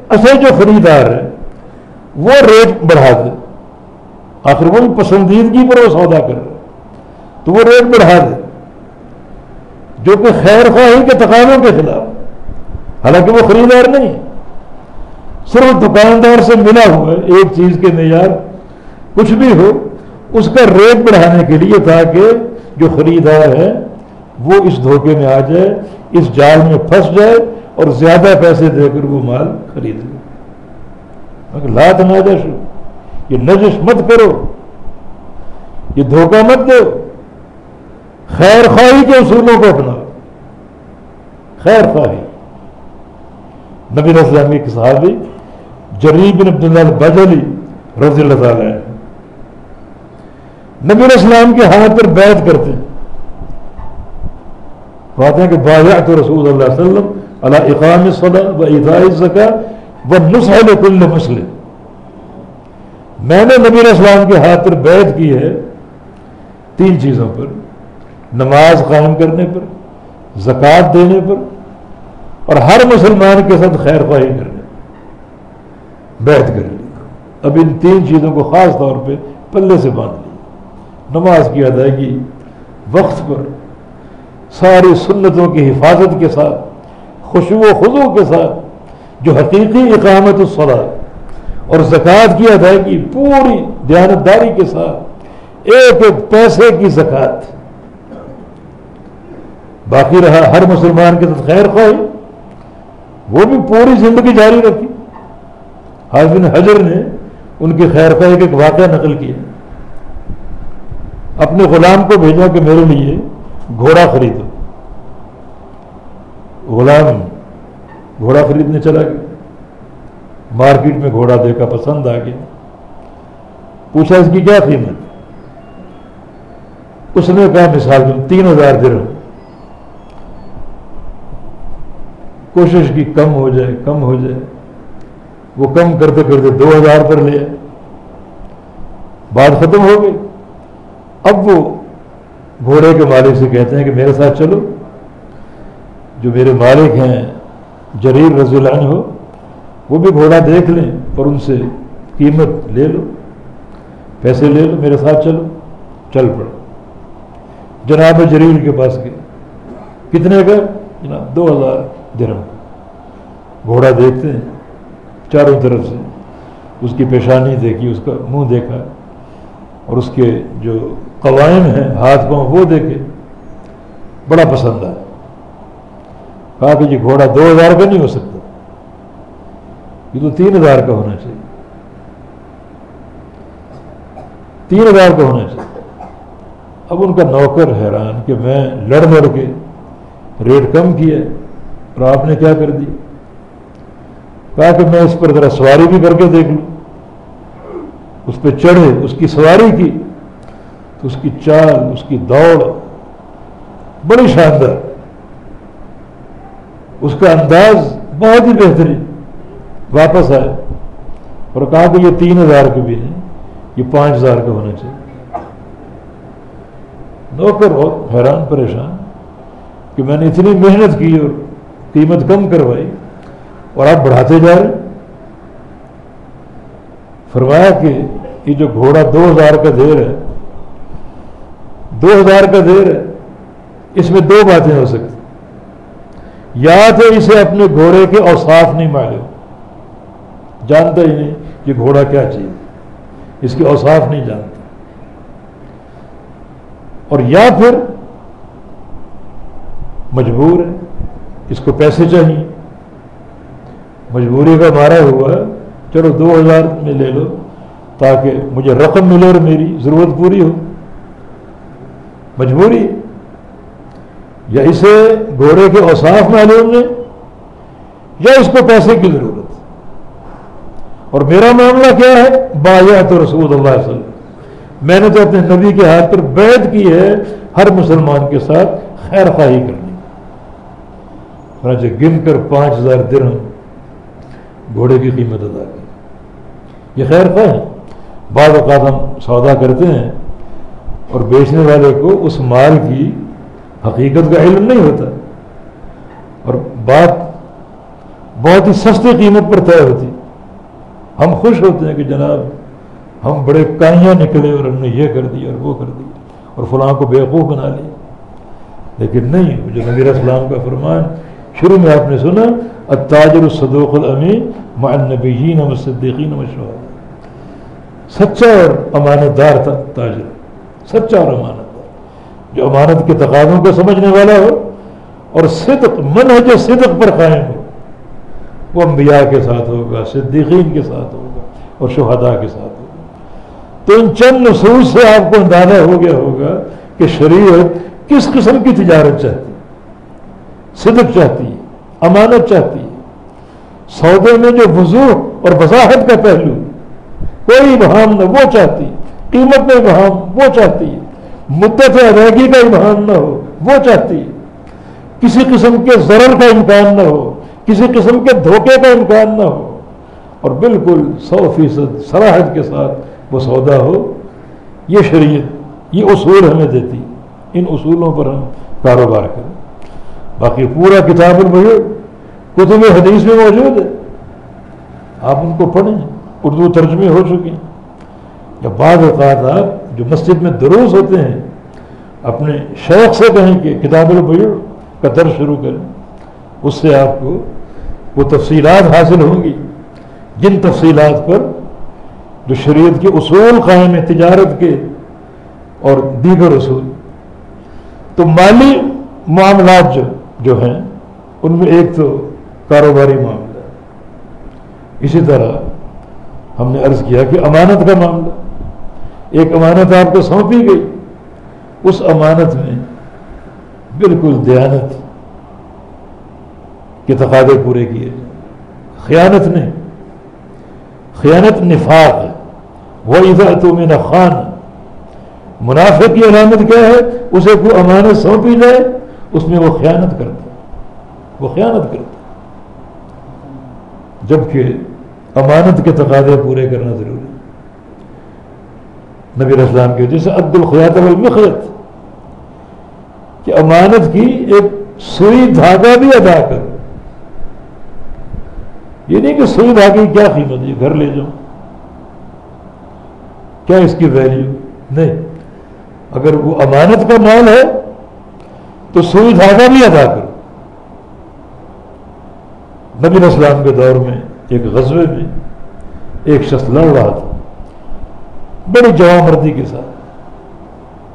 اصل جو خریدار ہے، وہ ریٹ بڑھا دے۔ آخر وہ پسندیدگی پر وہ سودا کر تو وہ ریٹ بڑھا دے۔ جو کہ خیر خواہی کے تقاضوں کے خلاف۔ حالانکہ وہ خریدار نہیں صرف دکاندار سے ملا ہوا ہے ایک چیز کے معیار کچھ بھی ہو، اس کا ریٹ بڑھانے کے لیے تاکہ جو خریدار ہے، وہ اس دھوکے میں آ جائے، اس جال میں پھنس جائے اور زیادہ پیسے دے کر وہ مال خرید لے۔ لات نہ جائے یہ نجش مت کرو یہ دھوکہ مت دو۔ خیر خواہی کے اصولوں کو اپنا۔ خیر خواہی۔ نبی السلام کے صحابی جریب بن عبداللہ البجلی رضی اللہ تعالی نبی السلام کے ہاتھ پر بیعت کرتے ہیں۔ کہ باعت رسول اللہ علیہ وسلم اللہ اقام صدا و ادا زکا و نسخل کل مسلم۔ میں نے نبی اسلام کے ہاتھ پر بیعت کی ہے تین چیزوں پر، نماز قائم کرنے پر، زکوٰۃ دینے پر اور ہر مسلمان کے ساتھ خیر خواہی کرنے بیعت کر لی۔ اب ان تین چیزوں کو خاص طور پہ پلے سے باندھ لی۔ نماز کی ادائیگی، وقت پر، ساری سنتوں کی حفاظت کے ساتھ خوشو و خضو کے ساتھ، جو حقیقی اقامت الصلاح اور زکوٰۃ کی ادائیگی پوری دیانتداری کے ساتھ، ایک ایک پیسے کی زکوٰۃ۔ باقی رہا ہر مسلمان کے ساتھ خیر خواہ وہ بھی پوری زندگی جاری رکھی۔ حاضر حجر نے ان کی خیر خواہ ایک واقعہ نقل کیا۔ اپنے غلام کو بھیجا کہ میرے لیے گھوڑا خریدو۔ غلام گھوڑا خریدنے چلا گیا۔ مارکیٹ میں گھوڑا دیکھا پسند آ گیا۔ پوچھا اس کی کیا قیمت؟ اس نے کہا مثال میں تین ہزار درہم۔ کوشش کی کم ہو جائے، کم ہو جائے۔ وہ کم کرتے کرتے دو ہزار پر لے بات ختم ہو گئی۔ اب وہ گھوڑے کے مالک سے کہتے ہیں کہ میرے ساتھ چلو۔ جو میرے مالک ہیں، جریر رضی اللہ عنہ ہو وہ بھی گھوڑا دیکھ لیں اور ان سے قیمت لے لو، پیسے لے لو، میرے ساتھ چلو، چل پڑو جناب جریر کے پاس گئے۔ کتنے کا؟ جناب دو ہزار درم گھوڑا دیکھتے ہیں، چاروں طرف سے۔ اس کی پیشانی دیکھی، اس کا منہ دیکھا۔ اور اس کے جو قوائم ہیں، ہاتھ پاؤں، وہ دیکھے۔ بڑا پسند آیا کہا کہ یہ گھوڑا دو ہزار کا نہیں ہو سکتا۔ یہ تو تین ہزار کا ہونا چاہیے۔ تین ہزار کا ہونا چاہیے۔ اب ان کا نوکر حیران کہ میں لڑ لڑ کے ریٹ کم کیا اور آپ نے کیا کر دی کہا کہ میں اس پر ذرا سواری بھی کر کے دیکھ لوں۔ اس پہ چڑھے، اس کی سواری کی۔ تو اس کی چال، اس کی دوڑ بڑی شاندار۔ اس کا انداز بہت ہی بہترین۔ واپس آئے اور کہا کہ یہ تین ہزار کے بھی نہیں یہ پانچ ہزار کا ہونا چاہیے۔ نوکر بہت حیران پریشان کہ میں نے اتنی محنت کی اور قیمت کم کروائی اور آپ بڑھاتے جا رہے فرمایا کہ یہ جو گھوڑا دو ہزار کا دیر ہے، دو ہزار کا دیر ہے، اس میں دو باتیں ہو سکتی۔ یا تو اسے اپنے گھوڑے کے اوصاف نہیں معلوم جانتا ہی نہیں کہ گھوڑا کیا چیز اس کے اوصاف نہیں جانتا۔ اور یا پھر مجبور ہے، اس کو پیسے چاہیے۔ مجبوری کا مارا ہوا ہے، چلو دو ہزار میں لے لو تاکہ مجھے رقم ملے اور میری ضرورت پوری ہو۔ مجبوری۔ یا اسے گھوڑے کے اوساف معلوم نے یا اس کو پیسے کی ضرورت۔ اور میرا معاملہ کیا ہے؟ بایا تو رسول اللہ علیہ وسلم۔ میں نے تو اپنے نبی کے ہاتھ پر بیعت کی ہے ہر مسلمان کے ساتھ خیر خواہی کرنی گن کر پانچ ہزار درہم گھوڑے کی قیمت ادا کی۔ یہ خیر خواہ بعض اوقات ہم سودا کرتے ہیں اور بیچنے والے کو اس مال کی حقیقت کا علم نہیں ہوتا۔ اور بات بہت ہی سستی قیمت پر طے ہوتی۔ ہم خوش ہوتے ہیں کہ جناب ہم بڑے کائیاں نکلے اور ہم نے یہ کر دیا اور وہ کر دیا اور فلاں کو بیوقوف بنا لیا۔ لیکن نہیں جو نبیر اسلام کا فرمان شروع میں آپ نے سنا، التاجر الصدوق الامین مع النبیین و صدیقین و سچا اور امانت دار تھا تاجر، سچا اور امانت دار جو امانت کے تقاضوں کو سمجھنے والا ہو اور صدق، منہج صدق پر قائم ہو۔ وہ انبیاء کے ساتھ ہوگا، صدیقین کے ساتھ ہوگا اور شہداء کے ساتھ ہوگا۔ تو ان چند نصوص سے آپ کو اندازہ ہو گیا ہوگا کہ شریعت کس قسم کی تجارت چاہتی ہے۔ صدق چاہتی ہے، امانت چاہتی ہے۔ سودے میں جو وضوح اور وضاحت کا پہلو، کوئی ابہام نہ وہ چاہتی، قیمت میں ابہام وہ چاہتی ہے مدت ادائیگی کا ابہام نہ ہو، وہ چاہتی۔ ہے کسی قسم کے ضرر کا امکان نہ ہو کسی قسم کے دھوکے کا امکان نہ ہو اور بالکل سو فیصد سراحت کے ساتھ وہ سودا ہو، یہ شریعت، یہ اصول ہمیں دیتی، ان اصولوں پر ہم کاروبار کریں۔ باقی پورا کتاب البیع کتب حدیث میں موجود ہے۔ آپ ان کو پڑھیں، اردو ترجمے ہو چکے ہیں۔ یا بعض اوقات آپ جو مسجد میں دروس ہوتے ہیں، اپنے شوق سے کہیں کہ کتاب البیع کا درد شروع کریں۔ اس سے آپ کو وہ تفصیلات حاصل ہوں گی۔ جن تفصیلات پر جو شریعت کے اصول قائم ہیں، تجارت کے اور دیگر اصول۔ تو مالی معاملات جو جو ہیں، ان میں ایک تو کاروباری معاملہ۔ اسی طرح ہم نے عرض کیا کہ امانت کا معاملہ۔ ایک امانت آپ کو سونپی گئی۔ اس امانت میں بالکل دیانت کے تقاضے پورے کیے خیانت نہیں۔ خیانت نفاق ہے۔ وہ ادھر تو میں خان۔ منافع کی علامت کیا ہے؟ اسے کوئی امانت سونپی جائے، اس میں وہ خیانت کرتا وہ خیانت کرتا جبکہ امانت کے تقاضے پورے کرنا ضروری نبی اسلام کے جیسے عبد الخیات المخت کہ امانت کی ایک سوئی دھاگا بھی ادا کر یہ نہیں کہ سوئی دھاگے کی کیا قیمت ہے؟ گھر لے جاؤ۔ کیا اس کی ویلیو نہیں۔ اگر وہ امانت کا مال ہے، تو سوئی دھاگا بھی ادا کرو۔ نبی اسلام کے دور میں، ایک غزبے میں ایک شخص لڑ رہا تھا۔ بڑی جوان مردی کے ساتھ،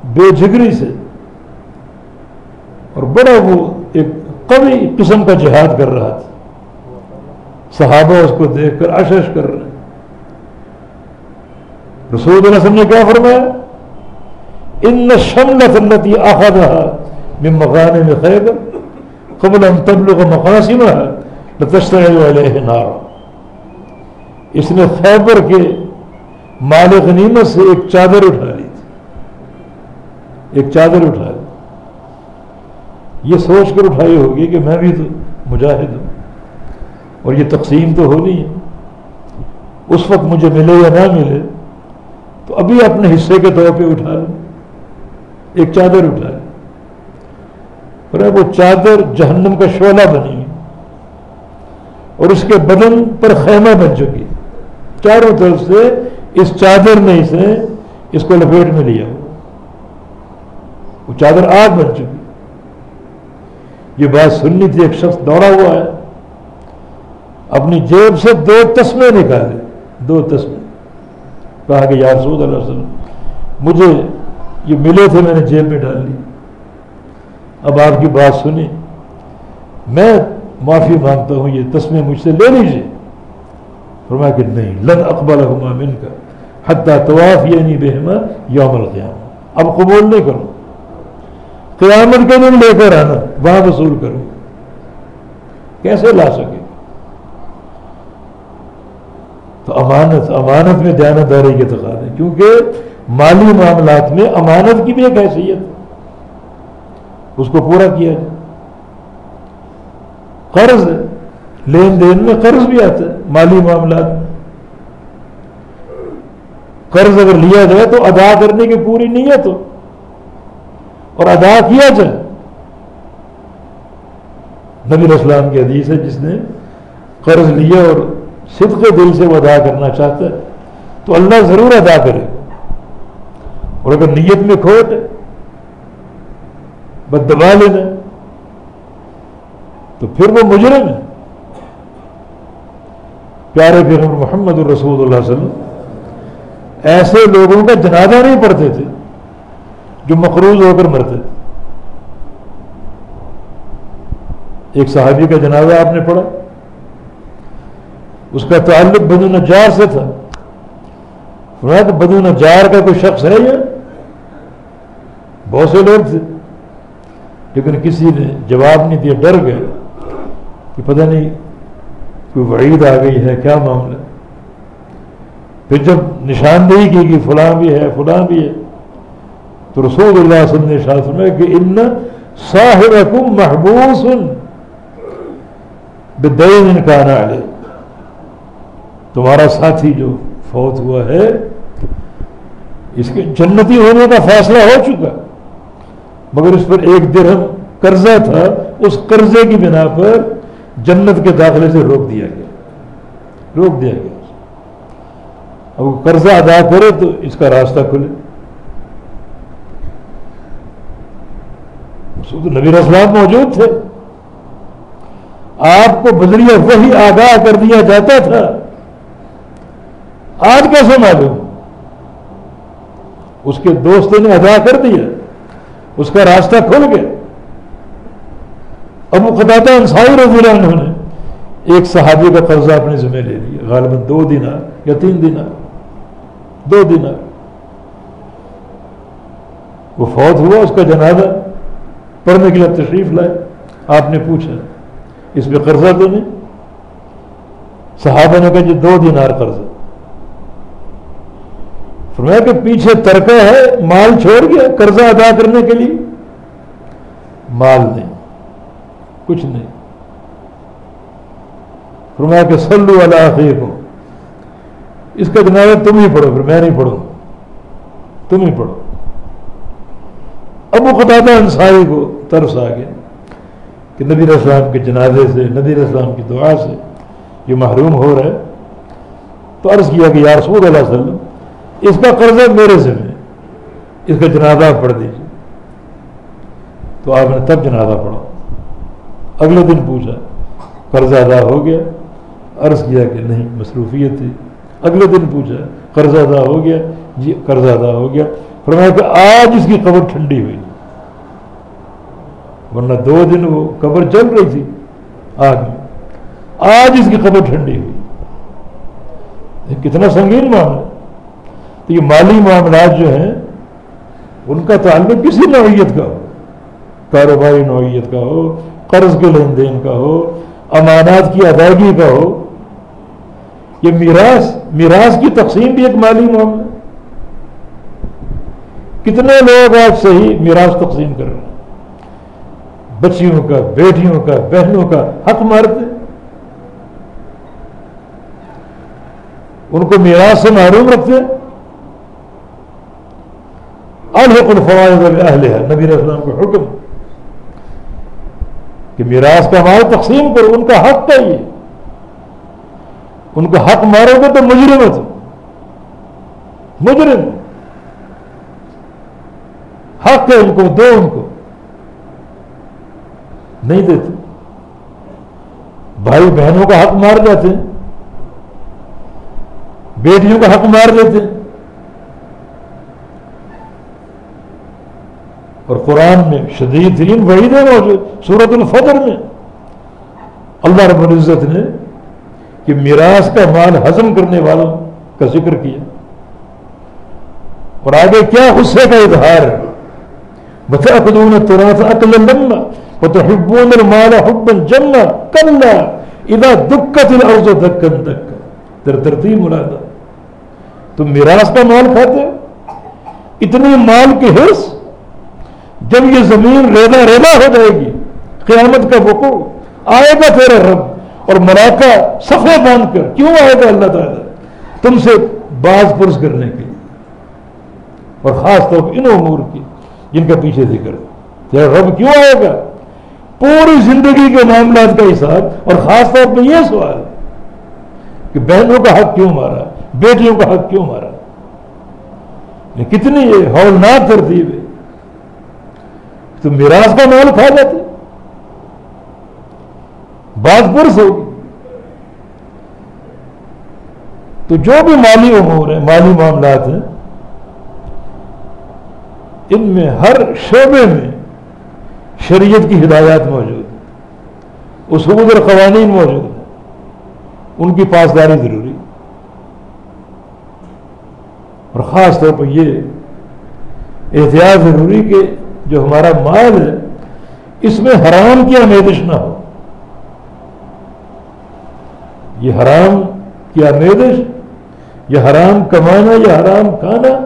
بے جگری سے، اور بڑا وہ ایک قوی قسم کا جہاد کر رہا تھا۔ صحابہ اس کو دیکھ کر اشش کر رہے رسول اللہ علیہ وسلم نے کیا فرمایا؟ ان شملت التي اخذها من مغانم خیبر قبل ان تبلغ مقاسمها لتشتعل عليه نار اس نے خیبر کے مال غنیمت سے ایک چادر اٹھا لی تھی۔ ایک چادر اٹھا لی۔ یہ سوچ کر اٹھائی ہوگی کہ میں بھی تو مجاہد ہوں۔ اور یہ تقسیم تو ہونی ہے۔ اس وقت مجھے ملے یا نہ ملے، تو ابھی اپنے حصے کے طور پہ اٹھا لوں۔ ایک چادر اٹھا وہ چادر جہنم کا شعلہ بنی اور اس کے بدن پر خیمہ بن چکی۔ چاروں طرف سے اس چادر نے اسے اس کو لپیٹ میں لیا۔ وہ چادر آگ بن چکی۔ یہ بات سننی تھی، ایک شخص دوڑا ہوا ہے۔ اپنی جیب سے دو تسمے نکالے، دو تسمے۔ کہا کہ یا رسول اللہ علیہ وسلم، مجھے یہ ملے تھے، میں نے جیب میں ڈال لی۔ اب آپ کی بات سنی میں معافی مانگتا ہوں، یہ تسمے مجھ سے لے لیجیے فرمایا کہ نہیں، لن اقبال من کا حتیٰ طواف یعنی بہما یوم القیام اب قبول نہیں کروں۔ قیامت کے دن لے کر آنا، وہاں وصول کروں۔ کیسے لا سکے؟ تو امانت امانت میں دیانتداری کے تقاضے کیونکہ مالی معاملات میں امانت کی بھی ایک حیثیت ہے۔ اس کو پورا کیا جائے۔ قرض ہے۔ لین دین میں قرض بھی آتا ہے، مالی معاملات۔ میں قرض اگر لیا جائے تو ادا کرنے کی پوری نیت ہو۔ اور ادا کیا جائے۔ نبی اسلام کی حدیث ہے، جس نے قرض لیا اور صدق دل سے وہ ادا کرنا چاہتا ہے، تو اللہ ضرور ادا کرے۔ اور اگر نیت میں کھوٹ ہے بس دبا لینا تو پھر وہ مجرم ہے۔ پیارے پھر محمد الرسول اللہ علیہ وسلم، ایسے لوگوں کا جنازہ نہیں پڑھتے تھے جو مقروض ہو کر مرتے تھے۔ ایک صحابی کا جنازہ آپ نے پڑھا۔ اس کا تعلق بدو نجار سے تھا۔ بدو نجار کا کوئی شخص ہے۔ یا بہت سے لوگ تھے۔ لیکن کسی نے جواب نہیں دیا، ڈر گئے کہ پتہ نہیں کوئی وعید آ گئی ہے، کیا معاملہ۔ پھر جب نشاندہی کی کہ فلاں بھی ہے، فلاں بھی ہے، تو رسول اللہ صلی اللہ علیہ وسلم نے کہ ان صاحبکم محبوس بدین کا نہ تمہارا ساتھی جو فوت ہوا ہے، اس کے جنتی ہونے کا فیصلہ ہو چکا۔ مگر اس پر ایک درہم قرضہ تھا، اس قرضے کی بنا پر جنت کے داخلے سے روک دیا گیا۔ روک دیا گیا۔ اب وہ قرضہ ادا کرے تو اس کا راستہ کھلے۔ تو نبی اسلام موجود تھے۔ آپ کو بدریہ وہی آگاہ کر دیا جاتا تھا۔ آج کیسے معلوم؟ اس کے دوست نے ادا کر دیا، اس کا راستہ کھل گیا۔ ابو خطاطہ انصاری رضی اللہ عنہ نے ایک صحابی کا قرضہ اپنے ذمہ لے لیا، غالباً دو دن یا تین دن دو دن وہ فوت ہوا، اس کا جنازہ پڑھنے کے لیے تشریف لائے۔ آپ نے پوچھا، اس پہ قرضہ تو نہیں؟ صحابہ نے کہا جی دو دینار قرضہ۔ فرمایا کہ پیچھے ترکہ ہے، مال چھوڑ گیا قرضہ ادا کرنے کے لیے۔ مال نہیں، کچھ نہیں۔ فرمایا کہ سلو اللہ کو اس کا جنازہ تم ہی پڑھو، پھر میں نہیں پڑھوں۔ تم ہی پڑھو۔ ابو قطع انصاری کو ترس آ گیا کہ نبی اسلام کے جنازے سے، نبی اسلام کی دعا سے یہ محروم ہو رہا ہے تو عرض کیا کہ یا رسول اللہ علیہ وسلم اس کا قرضہ میرے سے میں اس کا جنازہ پڑھ دیجیے تو آپ نے تب جنازہ پڑھا۔ اگلے دن پوچھا، قرضہ ادا ہو گیا؟ عرض کیا کہ نہیں، مصروفیت تھی۔ اگلے دن پوچھا، قرضہ ادا ہو گیا؟ جی قرضہ ادا ہو گیا۔ فرمایا کہ آج اس کی قبر ٹھنڈی ہوئی۔ ورنہ دو دن وہ قبر چل رہی تھی۔ آگ میں آج اس کی قبر ٹھنڈی ہوئی۔ کتنا سنگین معاملہ تو یہ مالی معاملات جو ہیں، ان کا تعلق کسی نوعیت کا ہو۔ کاروباری نوعیت کا ہو، قرض کے لین دین کا ہو، امانات کی ادائیگی کا ہو۔ یہ میراث میراث کی تقسیم بھی ایک مالی معاملہ کتنے لوگ آج سے ہی میراث تقسیم کر رہے ہیں؟ بچیوں کا، بیٹیوں کا، بہنوں کا حق مارتے ان کو میراث سے معروم رکھتے ہیں۔ الحق الفوائد اہل ہے نبی اسلام کا حکم کہ میراث کا مال تقسیم کرو، ان کا حق چاہیے ان کو حق مارو گے تو مجرم ہے مجرم۔ حق ہے ان کو، دو ان کو۔ نہیں دیتے۔ بھائی بہنوں کا حق مار جاتے بیٹیوں کا حق مار دیتے ہیں اور قرآن میں شدید ترین وحید موجود سورت الفطر میں۔ اللہ رب العزت نے کہ میراث کا مال ہضم کرنے والوں کا ذکر کیا۔ اور آگے کیا غصے کا اظہار ہے؟ بتا قدون تراث عقل لما وتحبون المال حبا جما كلا اذا دكت الارض دكا دكا۔ در ترتیب مرادا تم میراث کا مال کھاتے اتنی مال کی حرص جب یہ زمین رینا رینا ہو جائے گی، قیامت کا وقوع آئے گا تیرا رب، اور مراکہ صفے باندھ کر، کیوں آئے گا اللہ تعالیٰ؟ تم سے باز پرس کرنے کے لیے۔ اور خاص طور پر ان امور کی، جن کا پیچھے ذکر تیرا رب کیوں آئے گا؟ پوری زندگی کے معاملات کا حساب، اور خاص طور پہ یہ سوال کہ بہنوں کا حق کیوں مارا؟ بیٹیوں کا حق کیوں مارا؟ کتنی یہ ہولناک ترتیب ہے۔ تو میراث کا مال کھا جاتے بات برس ہوگی۔ تو جو بھی مالی امور ہیں، مالی معاملات ہیں، ان میں ہر شعبے میں شریعت کی ہدایات موجود اصول اور قوانین موجود ہیں۔ ان کی پاسداری ضروری اور خاص طور پر یہ احتیاط ضروری کہ جو ہمارا مال ہے، اس میں حرام کی آمیدش نہ ہو۔ یہ حرام کی آمیدش یہ حرام کمانا یا حرام کھانا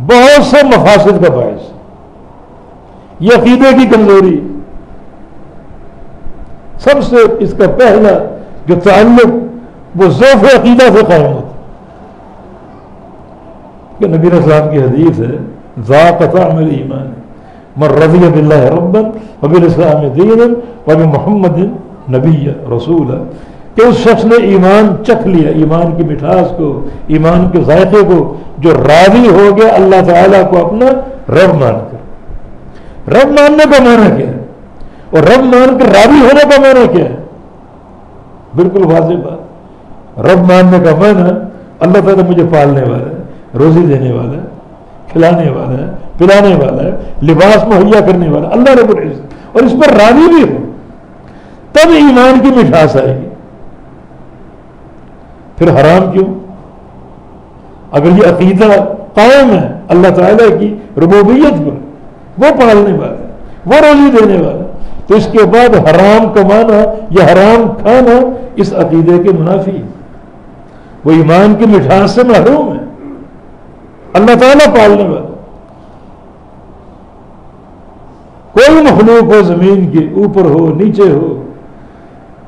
بہت سے مفاصد کا باعث یہ عقیدے کی کمزوری۔ سب سے اس کا پہلا جو تعلق، وہ ضعف عقیدہ سے قائم ہوتا کہ نبی اسلام کی حدیث ہے ذاقت عمل ایمان مر رضی بلّہ ربن وبی الاسلام دین وبی محمد نبی رسول کہ اس شخص نے ایمان چکھ لیا، ایمان کی مٹھاس کو، ایمان کے ذائقے کو، جو راضی ہو گیا، اللہ تعالیٰ کو اپنا رب مان کر. رب ماننے کا معنی کیا ہے؟ اور رب مان کر راضی ہونے کا معنی کیا ہے؟ بالکل واضح بات. رب ماننے کا معنی اللہ تعالیٰ مجھے پالنے والا ہے، روزی دینے والا ہے کھلانے والا ہے پلانے والا ہے لباس مہیا کرنے والا اللہ رب العزت۔ اور اس پر راضی بھی ہو تب ایمان کی مٹھاس آئے گی۔ پھر حرام کیوں؟ اگر یہ عقیدہ قائم ہے، اللہ تعالیٰ کی ربوبیت پر، وہ پالنے والا وہ روزی دینے والا تو اس کے بعد حرام کمانا یا حرام کھانا، اس عقیدے کے منافی ہے۔ وہ ایمان کی مٹھاس سے محروم ہے۔ اللہ تعالیٰ پالنے والا کوئی مخلوق ہو زمین کے اوپر ہو، نیچے ہو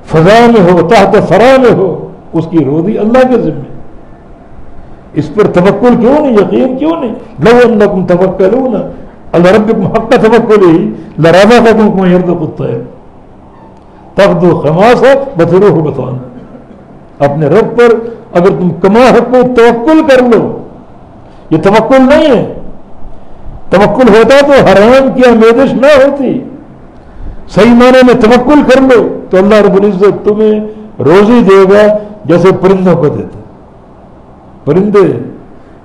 فضا میں ہو، تحت فرا میں ہو، اس کی روزی اللہ کے ذمے۔ اس پر توکل کیوں نہیں؟ یقین کیوں نہیں؟ Low income توکلون۔ اللہ ربکم حق توکل ہی۔ لراما تکم کم یرد کتا ہے۔ تب دو خماس ہے بطرو ہو بتانا اپنے رب پر اگر تم کما حق کو توکل کر لو۔ یہ توکل نہیں ہے۔ توکل ہوتا تو حرام کی آمیدش نہ ہوتی۔ صحیح معنی میں توکل کر لو تو اللہ رب العزت تمہیں روزی دے گا جیسے پرندوں کو دیتے پرندے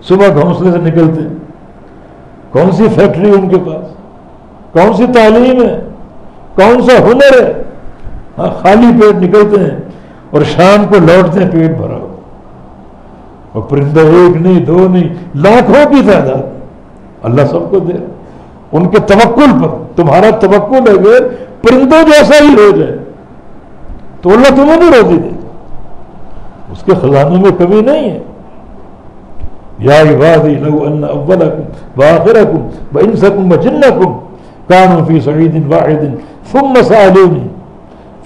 صبح گھونسلے سے نکلتے کون سی فیکٹری ان کے پاس؟ کون سی تعلیم ہے؟ کون سا ہنر ہے؟ ہاں خالی پیٹ نکلتے ہیں اور شام کو لوٹتے ہیں پیٹ بھرا اور پرندہ ایک نہیں، دو نہیں، لاکھوں کی تعداد۔ اللہ سب کو دے۔ ان کے توکل پر، تمہارا توکل اگر پرندوں جیسا ہی ہو جائے۔ تو اللہ تمہیں بھی روزی دے۔ اس کے خزانوں میں کمی نہیں ہے۔ یا عبادی، لو ان اولکم واخرکم وانسکم وجنکم كانوا في سعيد واحد ثم سألوني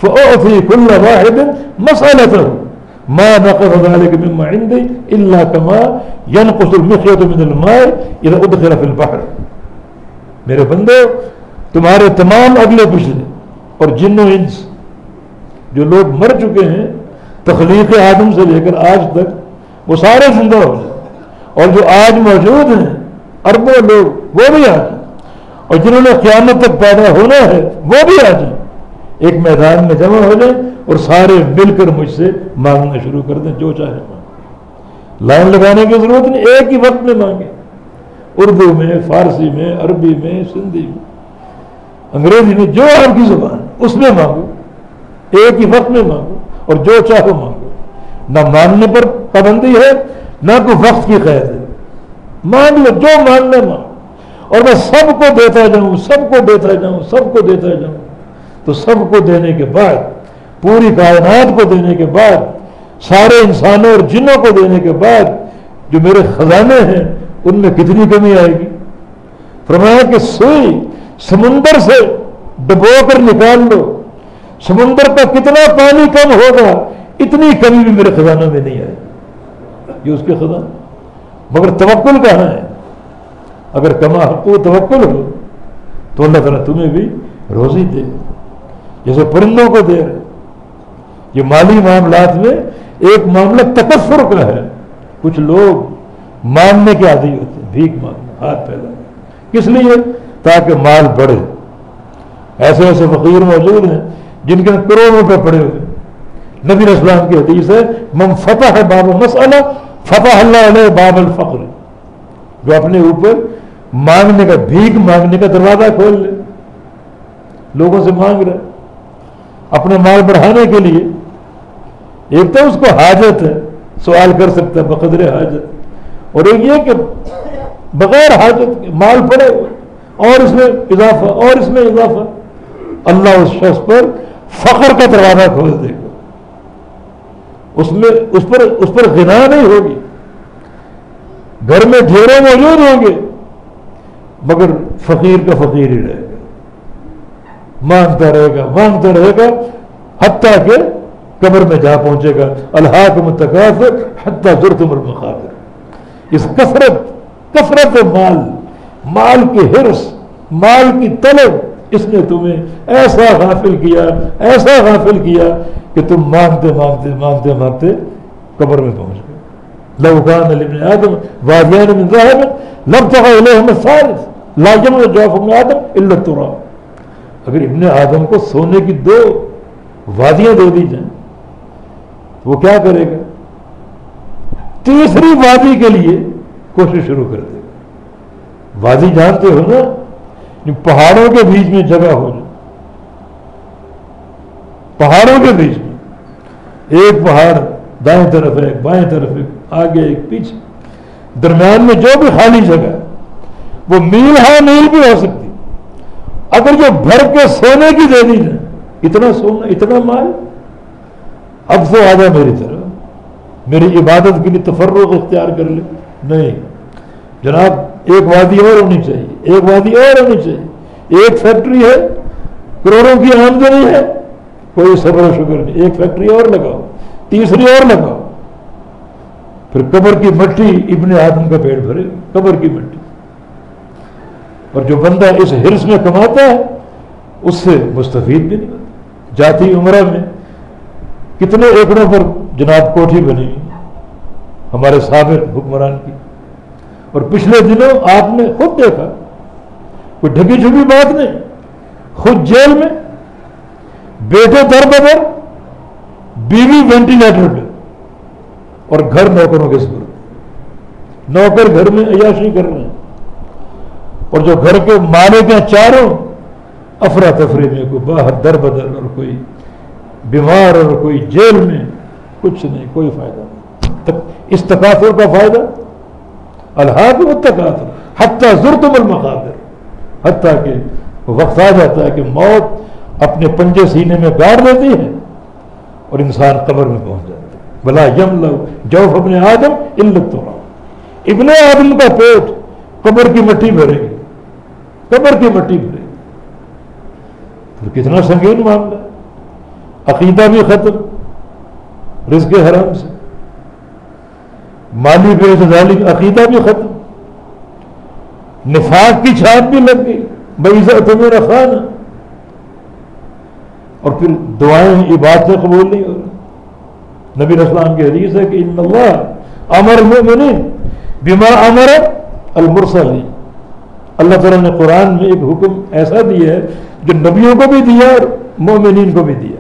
فأعطي كل واحد مسألته ما نقض ذلك مما عندي إلا كما ينقص المخيط من الماء إذا أدخل في البحر۔ میرے بندو، تمہارے تمام اگلے پچھلے اور جن و انس جو لوگ مر چکے ہیں، تخلیق آدم سے لے کر آج تک، وہ سارے زندہ ہو جائیں اور جو آج موجود ہیں، اربوں لوگ، وہ بھی آ جائیں۔ اور جنہوں نے قیامت تک پیدا ہونا ہے، وہ بھی آ جائیں۔ ایک میدان میں جمع ہو جائیں اور سارے مل کر مجھ سے مانگنا شروع کر دیں، جو چاہے مانگ۔ لائن لگانے کی ضرورت نہیں، ایک ہی وقت میں مانگے۔ اردو میں، فارسی میں، عربی میں، سندھی میں۔ انگریزی میں جو آپ کی زبان، اس میں مانگو۔ ایک ہی وقت میں مانگو اور جو چاہو مانگو۔ نہ ماننے پر پابندی ہے، نہ کوئی وقت کی قید ہے۔ مان لو، جو ماننا مانگو اور میں سب کو دیتا جاؤں، سب کو دیتا جاؤں، سب کو دیتا جاؤں۔ تو سب کو دینے کے بعد، پوری کائنات کو دینے کے بعد، سارے انسانوں اور جنوں کو دینے کے بعد جو میرے خزانے ہیں، ان میں کتنی کمی آئے گی؟ فرمایا کہ سوئی سمندر سے ڈبو کر نکال لو۔ سمندر کا کتنا پانی کم ہوگا، اتنی کمی بھی میرے خزانوں میں نہیں آئے یہ اس کے خزانہ مگر توکل کہاں ہے؟ اگر کما حقو توکل ہو، تو اللہ تعالیٰ تمہیں بھی روزی دے۔ جیسے پرندوں کو دے رہے یہ مالی معاملات میں ایک معاملہ تکفر کا ہے۔ کچھ لوگ ماننے کے عادی ہوتے ہیں، بھیک مانگنا ہاتھ پھیلا کس لیے؟ تاکہ مال بڑھے۔ ایسے ایسے فقیر موجود ہیں جن کے کروڑوں روپے پڑے ہوئے نبی اسلام کی حدیث ہے، من فتح ہے باب مسئلہ، فتح اللہ علیہ باب الفقر. جو اپنے اوپر مانگنے کا، بھیک مانگنے کا دروازہ کھول لے۔ لوگوں سے مانگ رہے اپنے مال بڑھانے کے لیے، ایک تو اس کو حاجت ہے، سوال کر سکتا ہے، بقدر حاجت۔ اور ایک یہ کہ بغیر حاجت مال پڑے، اور اس میں اضافہ، اور اس میں اضافہ۔ اللہ اس شخص پر فخر کا دروازہ کھول دے گا۔ اس میں، اس پر اس پر غنا نہیں ہوگی۔ گھر میں ڈھیروں موجود ہوں گے، مگر فقیر کا فقیر ہی رہے۔ گا مانگتا رہے گا مانگتا رہے گا، حتیٰ کہ قبر میں جا پہنچے گا۔ اللہ کو متقاف حتیٰ ضرورت المقابر اس کثرت کثرت مال مال کی حرص، مال کی طلب اس نے تمہیں ایسا غافل کیا، ایسا غافل کیا کہ تم مانگتے مانگتے مانگتے مانگتے قبر میں پہنچ گئے۔ لوکان علی آدم وادیان من ذهب لم تقع اليهم الثالث، لا جمع آدم الا التراب۔ اگر ابن آدم کو سونے کی دو وادیاں دے دی جائیں، تو وہ کیا کرے گا؟ تیسری وادی کے لیے کوشش شروع کر دے گا۔ وادی جانتے ہو نا یعنی پہاڑوں کے بیچ میں جگہ ہو جائے۔ پہاڑوں کے بیچ میں۔ ایک پہاڑ دائیں طرف ہے بائیں طرف ہے، آگے ایک پیچھے۔ درمیان میں جو بھی خالی جگہ ہے وہ میل ہے میل بھی ہو سکتی۔ اگر جو بھر کے سونے کی دے دی جائے اتنا سونا، اتنا مال، اب تو آ جا میری طرف۔ میری عبادت کے لیے تفرغ اختیار کر لے۔ نہیں۔ جناب، ایک وادی اور ہونی چاہیے۔ ایک وادی اور ہونی چاہیے۔ ایک فیکٹری ہے، کروڑوں کی آمدنی ہے، کوئی صبر و شکر نہیں۔ ایک فیکٹری اور لگاؤ، تیسری اور لگاؤ۔ پھر قبر کی مٹی ابن آدم کا پیٹ بھرے، قبر کی مٹی۔ اور جو بندہ اس ہرس میں کماتا ہے، اس سے مستفید بھی نہیں ہوتا۔ جاتی عمرہ میں کتنے ایکڑوں پر جناب کوٹھی بنی، ہمارے سابق حکمران کی۔ اور پچھلے دنوں آپ نے خود دیکھا، کوئی ڈھکی چھپی بات نہیں۔ خود جیل میں بیٹے در بدر، بیوی وینٹیلیٹر پہ اور گھر نوکروں کے سر نوکر گھر میں عیاشی کر رہے ہیں۔ اور جو گھر کے مالک ہیں چاروں افراتفری میں کوئی باہر در بدر اور کوئی بیمار اور کوئی جیل میں کچھ نہیں، کوئی فائدہ نہیں۔ اس تقاطر کا فائدہ؟ الحاظ و حتیٰ ضرورت المقابر، حتیٰ کہ وقت آ جاتا ہے کہ موت اپنے پنجے سینے میں گاڑ دیتی ہے اور انسان قبر میں پہنچ جاتا ہے۔ بلا یم لو جوف اپنے آدم علت تو ابن آدم کا پیٹ قبر کی مٹی بھرے گی۔ قبر کی مٹی بھرے۔ گی تو کتنا سنگین معاملہ۔ عقیدہ بھی ختم، رزق حرام سے۔ مالی بے اعتدالی، عقیدہ بھی ختم۔ نفاق کی چھاپ بھی لگ گئی۔ بھائی میرا خان اور پھر دعائیں، عبادتیں قبول نہیں ہو رہی۔ نبی اسلام کی حدیث ہے کہ ان اللہ امر المؤمنین بما امر المرسلین۔ اللہ تعالیٰ نے قرآن میں ایک حکم ایسا دیا ہے جو نبیوں کو بھی دیا اور مومنین کو بھی دیا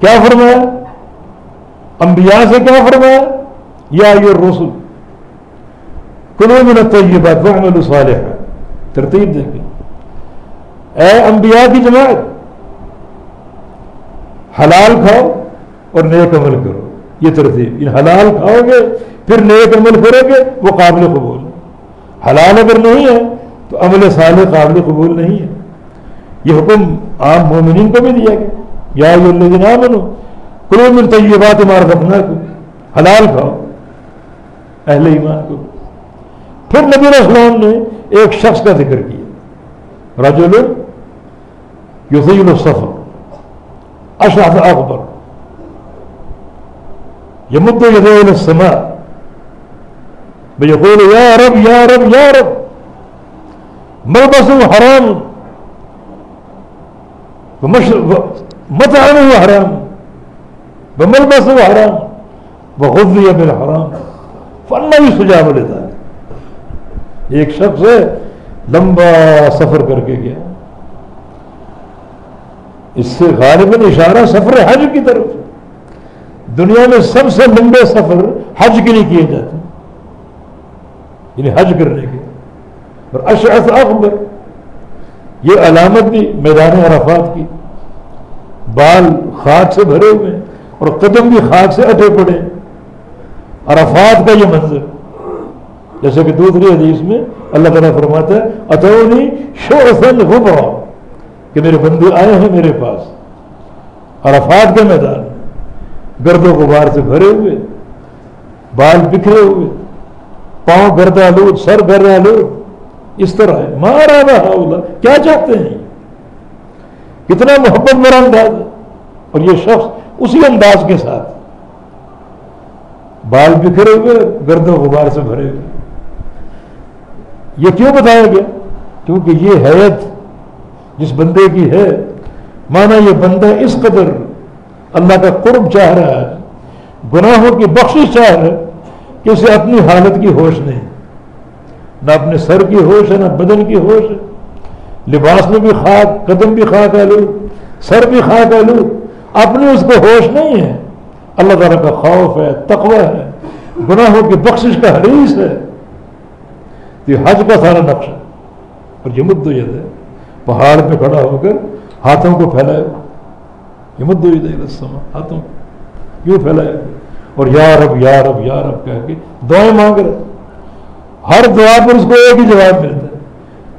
کیا فرمایا؟ انبیاء سے کیا فرمایا؟ یا یہ رسول کلو منت یہ بات وہ صالح ہے ترتیب دیکھیں۔ اے انبیاء کی جماعت، حلال کھاؤ اور نیک عمل کرو۔ یہ ترتیب، ان حلال کھاؤ گے، پھر نیک عمل کرو گے، وہ قابل قبول۔ حلال اگر نہیں ہے تو عمل صالح قابل قبول نہیں ہے۔ یہ حکم عام مومنین کو بھی دیا گیا۔ یا یہ بنو کلو ملتا یہ بات ہمارا رکھنا کو حلال کھاؤ، اہل ایمان کو۔ پھر نبی السلام نے ایک شخص کا ذکر کیا۔ رجل یسیل السفر اشرف اکبر۔ یمد یدعو السماء۔ بيقول يا رب يا رب يا رب. ملبسه حرام. مطعم حرام بمل حرام. وہ خود بھی حرام. فن بھی سجاو لیتا ہے ایک شخص ہے لمبا سفر کر کے گیا۔ اس سے غالباً اشارہ سفر حج کی طرف۔ دنیا میں سب سے لمبے سفر حج کے لیے کیے جاتے یعنی حج کرنے کے۔ اور اشرف اکبر، یہ علامت بھی میدان عرفات کی۔ بال خاک سے بھرے ہوئے اور قدم بھی خاک سے اٹھے پڑے عرفات کا یہ منظر۔ جیسے کہ دوسری حدیث میں اللہ تعالیٰ فرماتا ہے، اتونی شو ہو کہ میرے بندے آئے ہیں میرے پاس۔ عرفات کے میدان گرد و غبار سے بھرے ہوئے، بال بکھرے ہوئے۔ پاؤں گرد آلود سر گرد آلود اس طرح ہے۔ مارا رہا کیا چاہتے ہیں؟ کتنا محبت مرا انداز اور یہ شخص اسی انداز کے ساتھ بال بکھرے ہوئے گرد و غبار سے بھرے ہوئے۔ یہ کیوں بتایا گیا؟ کیونکہ یہ حیت جس بندے کی ہے، مانا یہ بندہ اس قدر اللہ کا قرب چاہ رہا ہے، گناہوں کی بخشش چاہ رہا ہے کہ اسے اپنی حالت کی ہوش نہیں، نہ اپنے سر کی ہوش ہے، نہ بدن کی ہوش ہے۔ لباس میں بھی خاک، قدم بھی خاک آلو سر بھی خاک آلو اپنی اس کو ہوش نہیں ہے۔ اللہ تعالیٰ کا خوف ہے، تقوی ہے۔ گناہوں کی بخشش کا حریث ہے۔ یہ حج کا سارا نقش اور یہ مدو یہ ہے۔ پہاڑ پہ کھڑا ہو کر ہاتھوں کو پھیلائے یہ مدو یہ ہاتھوں کو۔ کیوں پھیلائے اور یا رب یا رب یا رب کہہ کے دعائیں مانگ رہے۔ ہر دعا پر اس کو ایک ہی جواب ملتا ہے۔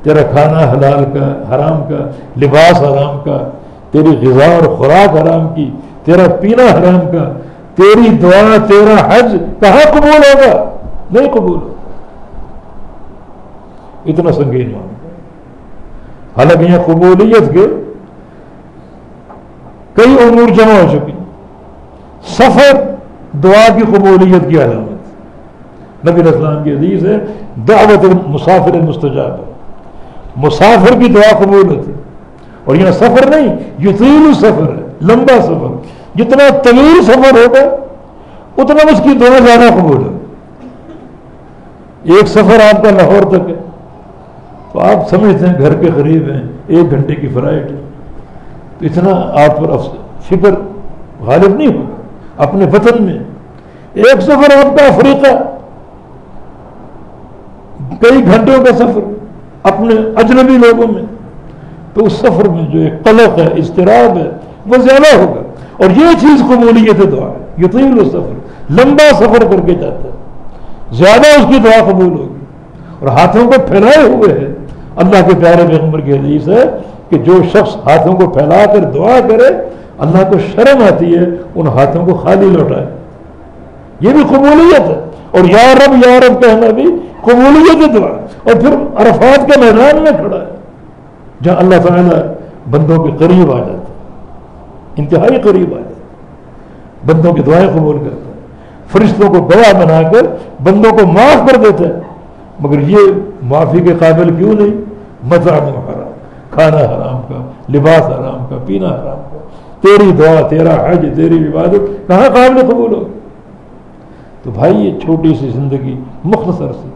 تیرا کھانا حلال کا، حرام کا، لباس حرام کا، تیری غذا اور خوراک حرام کی، تیرا پینا حرام کا، تیری دعا، تیرا حج کہاں قبول ہوگا؟ نہیں قبول ہوگا۔ اتنا سنگین مان حالانکہ یہاں قبولیت کے کئی امور جمع ہو چکی سفر دعا کی قبولیت کی علامت. نبی اسلام کی حدیث ہے، دعوت مسافر مستجاب مسافر کی دعا قبول ہوتی. اور یہاں سفر نہیں یتیل سفر ہے، لمبا سفر. جتنا طویل سفر ہوگا، اتنا اس کی دعا زیادہ قبول ہے. ایک سفر آپ کا لاہور تک ہے، تو آپ سمجھتے ہیں گھر کے قریب ہیں، ایک گھنٹے کی فرائٹ تو اتنا آپ پر فکر غالب نہیں ہوگا اپنے وطن میں ایک سفر آپ کا افریقہ، کئی گھنٹوں کا سفر اپنے اجنبی لوگوں میں، تو اس سفر میں جو ایک قلق ہے، اضطراب ہے، وہ زیادہ ہوگا۔ اور یہ چیز قبولیت دعا ہے یہ تو سفر لمبا سفر کر کے جاتا ہے۔ زیادہ اس کی دعا قبول ہوگی۔ اور ہاتھوں کو پھیلائے ہوئے ہیں۔ اللہ کے پیارے پیغمبر کی حدیث ہے کہ جو شخص ہاتھوں کو پھیلا کر دعا کرے اللہ کو شرم آتی ہے، ان ہاتھوں کو خالی لوٹائے۔ یہ بھی قبولیت ہے۔ اور یا رب یا رب کہنا بھی قبولیت دعا اور پھر عرفات کے میدان میں کھڑا ہے۔ جہاں اللہ تعالیٰ بندوں کے قریب آ جاتا ہے۔ انتہائی قریب آ جاتا ہے۔ بندوں کی دعائیں قبول کرتا ہے۔ فرشتوں کو گواہ بنا کر بندوں کو معاف کر دیتا ہے۔ مگر یہ معافی کے قابل کیوں نہیں؟ مزاح حرام کھانا حرام کا، لباس حرام کا، پینا حرام کا۔ تیری دعا، تیرا حج، تیری عبادت، کہاں قابل قبول ہو؟ تو بھائی، یہ چھوٹی سی زندگی مختصر سی۔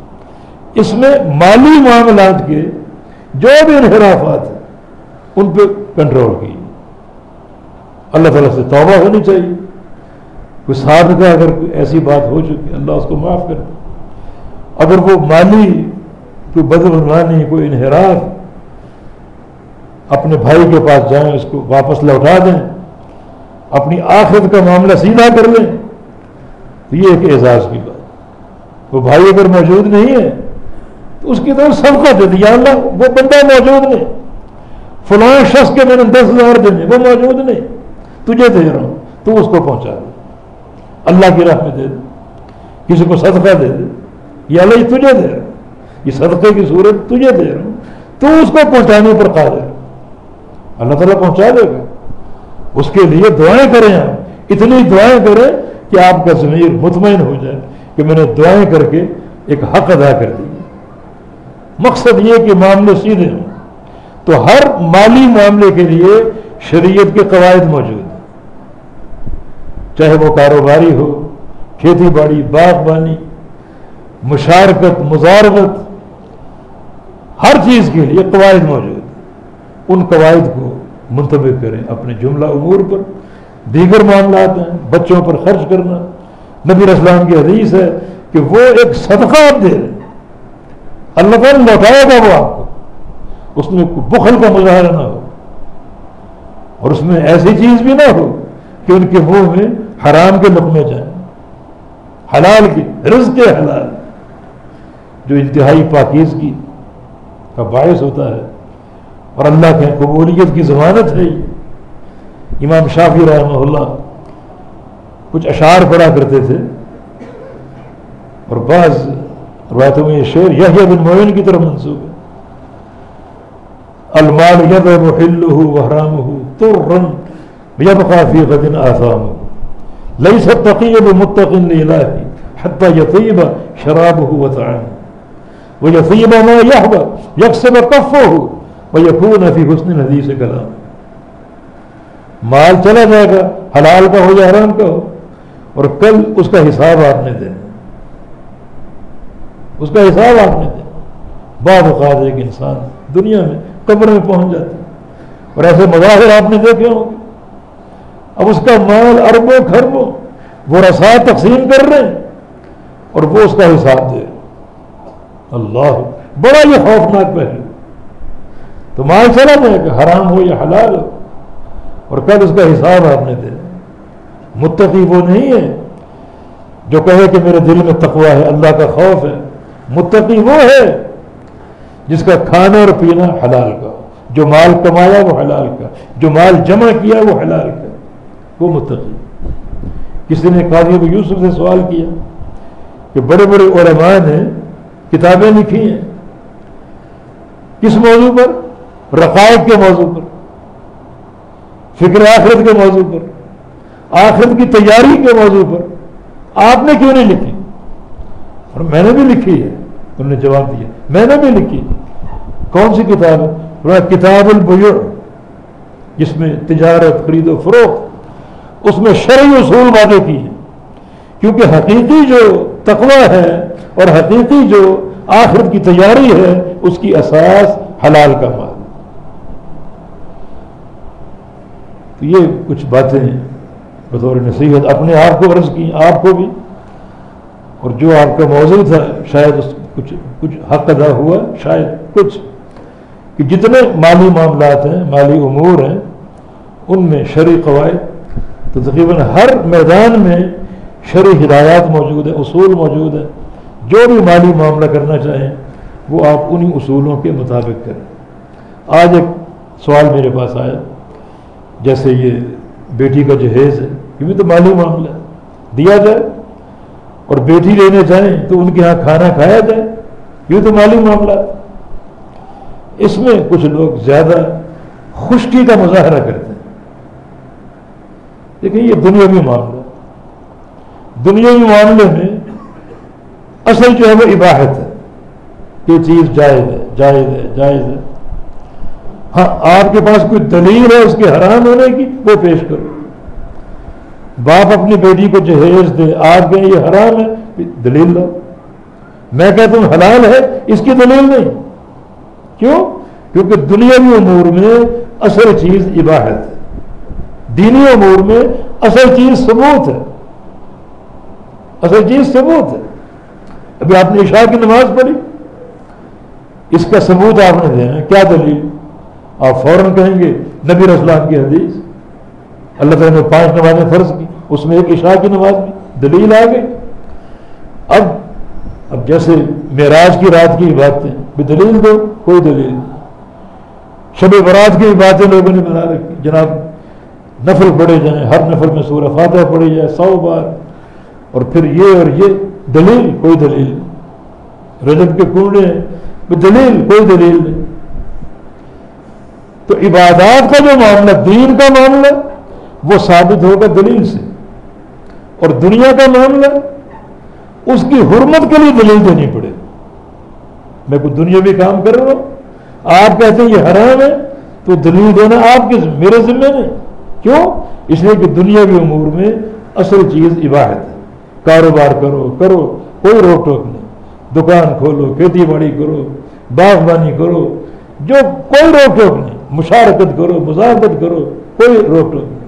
اس میں مالی معاملات کے جو بھی انحرافات ہیں، ان پہ کنٹرول کی۔ اللہ تعالیٰ سے توبہ ہونی چاہیے۔ کوئی ساتھ کا اگر کوئی ایسی بات ہو چکی، اللہ اس کو معاف کر دے۔ اگر وہ مالی کوئی بدعنوانی، کوئی انحراف اپنے بھائی کے پاس جائیں، اس کو واپس لوٹا دیں اپنی آخرت کا معاملہ سیدھا کر لیں۔ تو یہ ایک اعزاز کی بات۔ وہ بھائی اگر موجود نہیں ہے، تو اس کی طرف سب کا دے دیا اللہ، وہ بندہ موجود نہیں۔ فلاں شخص کے میں نے دس ہزار دینے وہ موجود نہیں۔ تجھے دے رہا ہوں، تو اس کو پہنچا دے۔ اللہ کی راہ میں دے دے۔ کسی کو صدقہ دے دے۔ یہ اللہ تجھے دے رہا ہوں۔ یہ صدقے کی صورت تجھے دے رہا ہوں۔ تو اس کو پہنچانے پر قادر۔ اللہ تعالیٰ پہنچا دے گا۔ اس کے لیے دعائیں کریں آپ۔ اتنی دعائیں کریں کہ آپ کا ضمیر مطمئن ہو جائے کہ میں نے دعائیں کر کے ایک حق ادا کر دی۔ مقصد یہ کہ معاملے سیدھے ہوں۔ تو ہر مالی معاملے کے لیے شریعت کے قواعد موجود ہیں۔ چاہے وہ کاروباری ہو، کھیتی باڑی باغبانی مشارکت مزاربت ہر چیز کے لیے قواعد موجود ان قواعد کو منتبک کریں اپنے جملہ امور پر، دیگر معاملات ہیں، بچوں پر خرچ کرنا۔ نبی اسلام کی حدیث ہے کہ وہ ایک صدقہ آپ دے رہے اللہ تعالیٰ لوٹائے گا وہ آپ کو۔ اس میں بخل کا مظاہرہ نہ ہو۔ اور اس میں ایسی چیز بھی نہ ہو کہ ان کے منہ میں حرام کے لقمے جائیں۔ حلال کی، رزق کے حلال۔ جو انتہائی پاکیزگی کا باعث ہوتا ہے اور اللہ کے قبولیت کی ضمانت ہے امام شافی رحمہ اللہ کچھ اشعار پڑا کرتے تھے اور بعض روایتوں میں یہ شعر یہ بن معین کی طرف منسوخ ہے۔ المال ید محل ہو حرام ہو تو رن يبقى في غد آثامه ليس التقي بمتق لله حتى يطيب شرابه وطعامه ويطيب ما يحبى يكسب كفه ويكون في حسن حديث كلام۔ مال چلا جائے گا، حلال کا ہو یا حرام کا ہو، اور کل اس کا حساب آپ نے دینا۔ اس کا حساب آپ نے دینا۔ بعض اوقات ایک انسان دنیا میں قبر میں پہنچ جاتا ہے، اور ایسے مظاہر آپ نے دیکھے ہوں گے۔ اب اس کا مال اربوں خربوں وہ رسا تقسیم کر رہے ہیں، اور وہ اس کا حساب دے اللہ، بڑا یہ خوفناک پہلو۔ تو مال چلا جائے کہ حرام ہو یا حلال ہو۔ اور کل اس کا حساب آپ نے دے۔ متقی وہ نہیں ہے جو کہے کہ میرے دل میں تقوی ہے، اللہ کا خوف ہے۔ متقی وہ ہے جس کا کھانا اور پینا حلال کا جو مال کمایا وہ حلال کا جو مال جمع کیا وہ حلال کا وہ متقی۔ کسی نے قاضی ابو یوسف سے سوال کیا کہ بڑے بڑے علماء نے کتابیں لکھی ہیں۔ کس موضوع پر؟ رقائق کے موضوع پر، فکر آخرت کے موضوع پر، آخرت کی تیاری کے موضوع پر، آپ نے کیوں نہیں لکھی؟ اور میں نے بھی لکھی ہے انہوں نے جواب دیا، میں نے بھی لکھی کون سی کتاب ہے؟ کتاب البیع جس میں تجارت، خرید و فروخت، اس میں شرعی اصول وعدے کی ہے کیونکہ حقیقی جو تقوی ہے اور حقیقی جو آخرت کی تیاری ہے، اس کی اساس حلال کا مال تو یہ کچھ باتیں بطور نصیحت اپنے آپ کو عرض کی، آپ کو بھی۔ اور جو آپ کا موضوع تھا، شاید اس کچھ کچھ حق ادا ہوا، شاید کچھ۔ کہ جتنے مالی معاملات ہیں، مالی امور ہیں، ان میں شرع قواعد، تو تقریباً ہر میدان میں شرع ہدایات موجود ہیں، اصول موجود ہیں۔ جو بھی مالی معاملہ کرنا چاہیں، وہ آپ انہی اصولوں کے مطابق کریں۔ آج ایک سوال میرے پاس آیا۔ جیسے یہ بیٹی کا جہیز ہے، یہ بھی تو مالی معاملہ ہے۔ دیا جائے اور بیٹی لینے جائیں تو ان کے ہاں کھانا کھایا جائے، یہ تو مالی معاملہ اس میں کچھ لوگ زیادہ خشکی کا مظاہرہ کرتے ہیں۔ لیکن یہ دنیاوی معاملہ دنیاوی معاملے میں اصل جو ہے وہ عباہت ہے۔ یہ چیز جائز ہے جائز ہے جائز ہے۔ ہاں آپ کے پاس کوئی دلیل ہے اس کے حرام ہونے کی؟ وہ پیش کرو۔ باپ اپنی بیٹی کو جہیز دے، آپ کہیں یہ حرام ہے؟ دلیل لو میں کہتا ہوں حلال ہے، اس کی دلیل نہیں۔ کیوں؟ کیونکہ دنیاوی امور میں اصل چیز عباہت ہے۔ دینی امور میں اصل چیز ثبوت ہے۔ اصل چیز ثبوت ہے۔ ابھی آپ نے عشاء کی نماز پڑھی۔ اس کا ثبوت آپ نے دینا کیا دلیل؟ آپ فوراً کہیں گے، نبی اسلام کی حدیث۔ اللہ تعالیٰ نے پانچ نمازیں فرض کی، اس میں ایک عشاء کی نماز بھی، دلیل آ گئی۔ اب اب جیسے معراج کی رات کی باتیں، بھی دلیل دو، کوئی دلیل نہیں۔ شب برات کی باتیں لوگوں نے بنا رکھی۔ جناب، نفل پڑے جائیں، ہر نفل میں سورہ فاتحہ پڑی جائے، سو بار۔ اور پھر یہ اور یہ، دلیل، کوئی دلیل نہیں۔ رجب کے کنڈے ہیں دلیل، کوئی دلیل نہیں۔ تو عبادات کا جو معاملہ، دین کا معاملہ، وہ ثابت ہوگا دلیل سے۔ اور دنیا کا معاملہ، اس کی حرمت کے لیے دلیل دینی پڑے۔ میں کوئی دنیا بھی کام کر رہا ہوں، آپ کہتے ہیں یہ حرام ہے، تو دلیل دینا آپ کے میرے ذمے نہیں۔ کیوں؟ اس لیے کہ دنیا کے امور میں اصل چیز عباہت ہے۔ کاروبار کرو کرو، کوئی روک ٹوک نہیں۔ دکان کھولو، کھیتی باڑی کرو، باغبانی کرو۔ جو کوئی روک ٹوک نہیں۔ مشارکت کرو مزاحمت کرو، کوئی روک ٹوک نہیں۔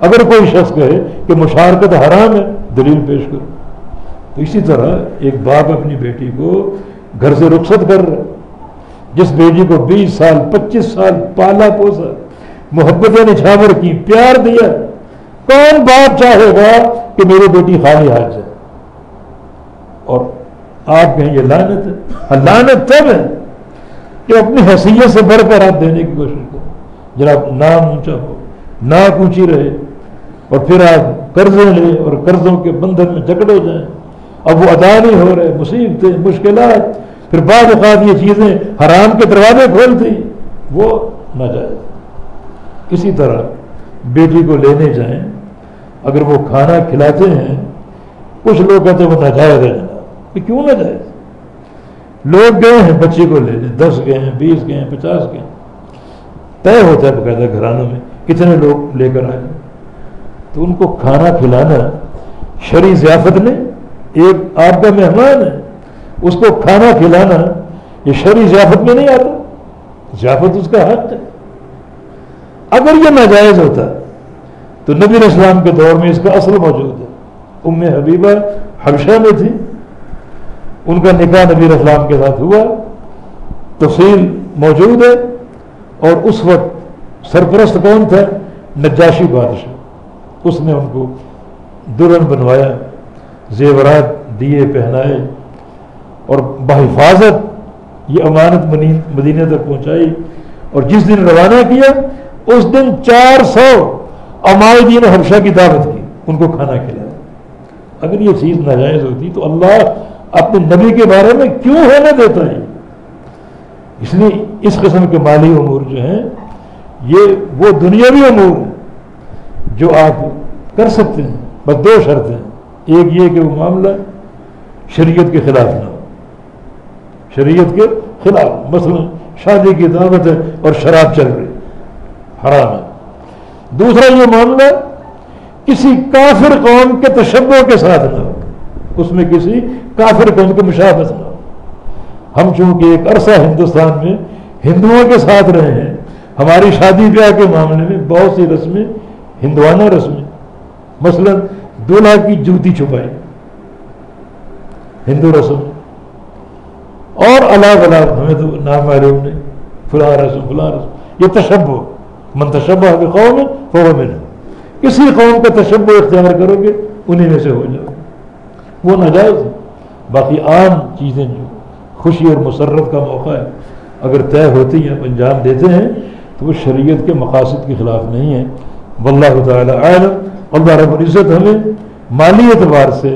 اگر کوئی شخص کہے کہ مشارکت حرام ہے، دلیل پیش کرو۔ تو اسی طرح ایک باپ اپنی بیٹی کو گھر سے رخصت کر رہا جس بیٹی کو بیس سال، پچیس سال پالا پوسا، محبتیں نچھاور کی، پیار دیا۔ کون باپ چاہے گا کہ میری بیٹی خالی ہاتھ جائے؟ اور آپ کہیں یہ لانت ہے؟ ہاں، لانت تب ہے کہ اپنی حیثیت سے بڑھ کر آپ دینے کی کوشش کریں۔ جناب، نام اونچا ہو، ناک اونچی رہے اور پھر آپ قرضے لیں اور قرضوں کے بندھن میں جکڑے جائیں۔ اب وہ ادا نہیں ہو رہے مصیبتیں مشکلات۔ پھر بعض اوقات یہ چیزیں حرام کے دروازے کھولتی وہ نہ جائے اسی طرح بیٹی کو لینے جائیں، اگر وہ کھانا کھلاتے ہیں، کچھ لوگ کہتے ہیں وہ ناجائز ہے جناب۔ کیوں نہ جائز لوگ گئے ہیں بچی کو لے لیں۔ دس گئے ہیں، بیس گئے ہیں، پچاس گئے ہیں۔ طے ہوتا ہے باقاعدہ گھرانوں میں کتنے لوگ لے کر آئے۔ تو ان کو کھانا کھلانا شری ضیافت نے ایک آپ کا مہمان ہے۔ اس کو کھانا کھلانا یہ شری ضیافت میں نہیں آتا۔ ضیافت اس کا حق ہے۔ اگر یہ ناجائز ہوتا تو نبی اسلام کے دور میں اس کا اصل موجود ہے۔ ام حبیبہ حبشہ میں تھی۔ ان کا نکاح نبی اسلام کے ساتھ ہوا، تفصیل موجود ہے اور اس وقت سرپرست کون تھا نجاشی بادشاہ۔ اس نے ان کو دلہن بنوایا، زیورات دیے، پہنائے اور بحفاظت یہ امانت مدینہ تک پہنچائی اور جس دن روانہ کیا، اس دن چار سو امائدین حبشہ کی دعوت کی، ان کو کھانا کھلایا۔ اگر یہ چیز ناجائز ہوتی تو اللہ اپنے نبی کے بارے میں کیوں ہونے دیتا ہے اس لیے اس قسم کے مالی امور جو ہیں، یہ وہ دنیاوی امور ہیں جو آپ کر سکتے ہیں، بس دو شرطیں ایک یہ کہ وہ معاملہ شریعت کے خلاف نہ ہو۔ شریعت کے خلاف، مثلا شادی کی دعوت ہے اور شراب چل رہی حرام ہے۔ دوسرا یہ معاملہ کسی کافر قوم کے تشبوں کے ساتھ نہ ہو۔ اس میں کسی کافر قوم کی مشابت نہ ہو۔ ہم چونکہ ایک عرصہ ہندوستان میں ہندوؤں کے ساتھ رہے ہیں، ہماری شادی بیاہ کے معاملے میں بہت سی رسمیں، ہندوانہ رسمیں، مثلا دولہا کی جوتی چھپائی، ہندو رسم، اور الگ الگ ہمیں تو نام معلوم نہیں، فلاں رسم فلاں رسم، یہ تشب ہو منتشبہ قوم ہے فو میں کسی قوم کا تشبہ اختیار کرو گے انہیں میں سے ہو جاؤ۔ وہ ناجائز ہے باقی عام چیزیں جو خوشی اور مسرت کا موقع ہے، اگر طے ہوتی ہیں، انجام دیتے ہیں، تو وہ شریعت کے مقاصد کے خلاف نہیں ہے واللہ تعالی عالم اللہ رب العزت ہمیں مالی اعتبار سے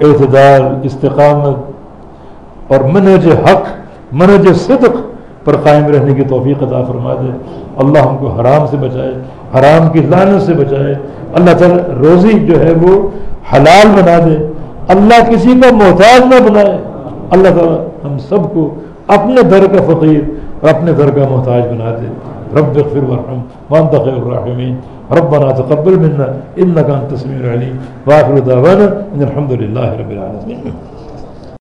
اعتدال، استقامت اور منج حق منج صدق پر قائم رہنے کی توفیق عطا فرما دے اللہ ہم کو حرام سے بچائے، حرام کی لانت سے بچائے۔ اللہ تعالی روزی جو ہے وہ حلال بنا دے۔ اللہ کسی کو محتاج نہ بنائے۔ اللہ تعالیٰ ہم سب کو اپنے در کا فقیر اور اپنے در کا محتاج بنا دے۔ رب اغفر ورحم وانت خیر الرحمین ربنا تقبل منا انك انت السميع العليم واخر دعوانا ان الحمد لله رب العالمين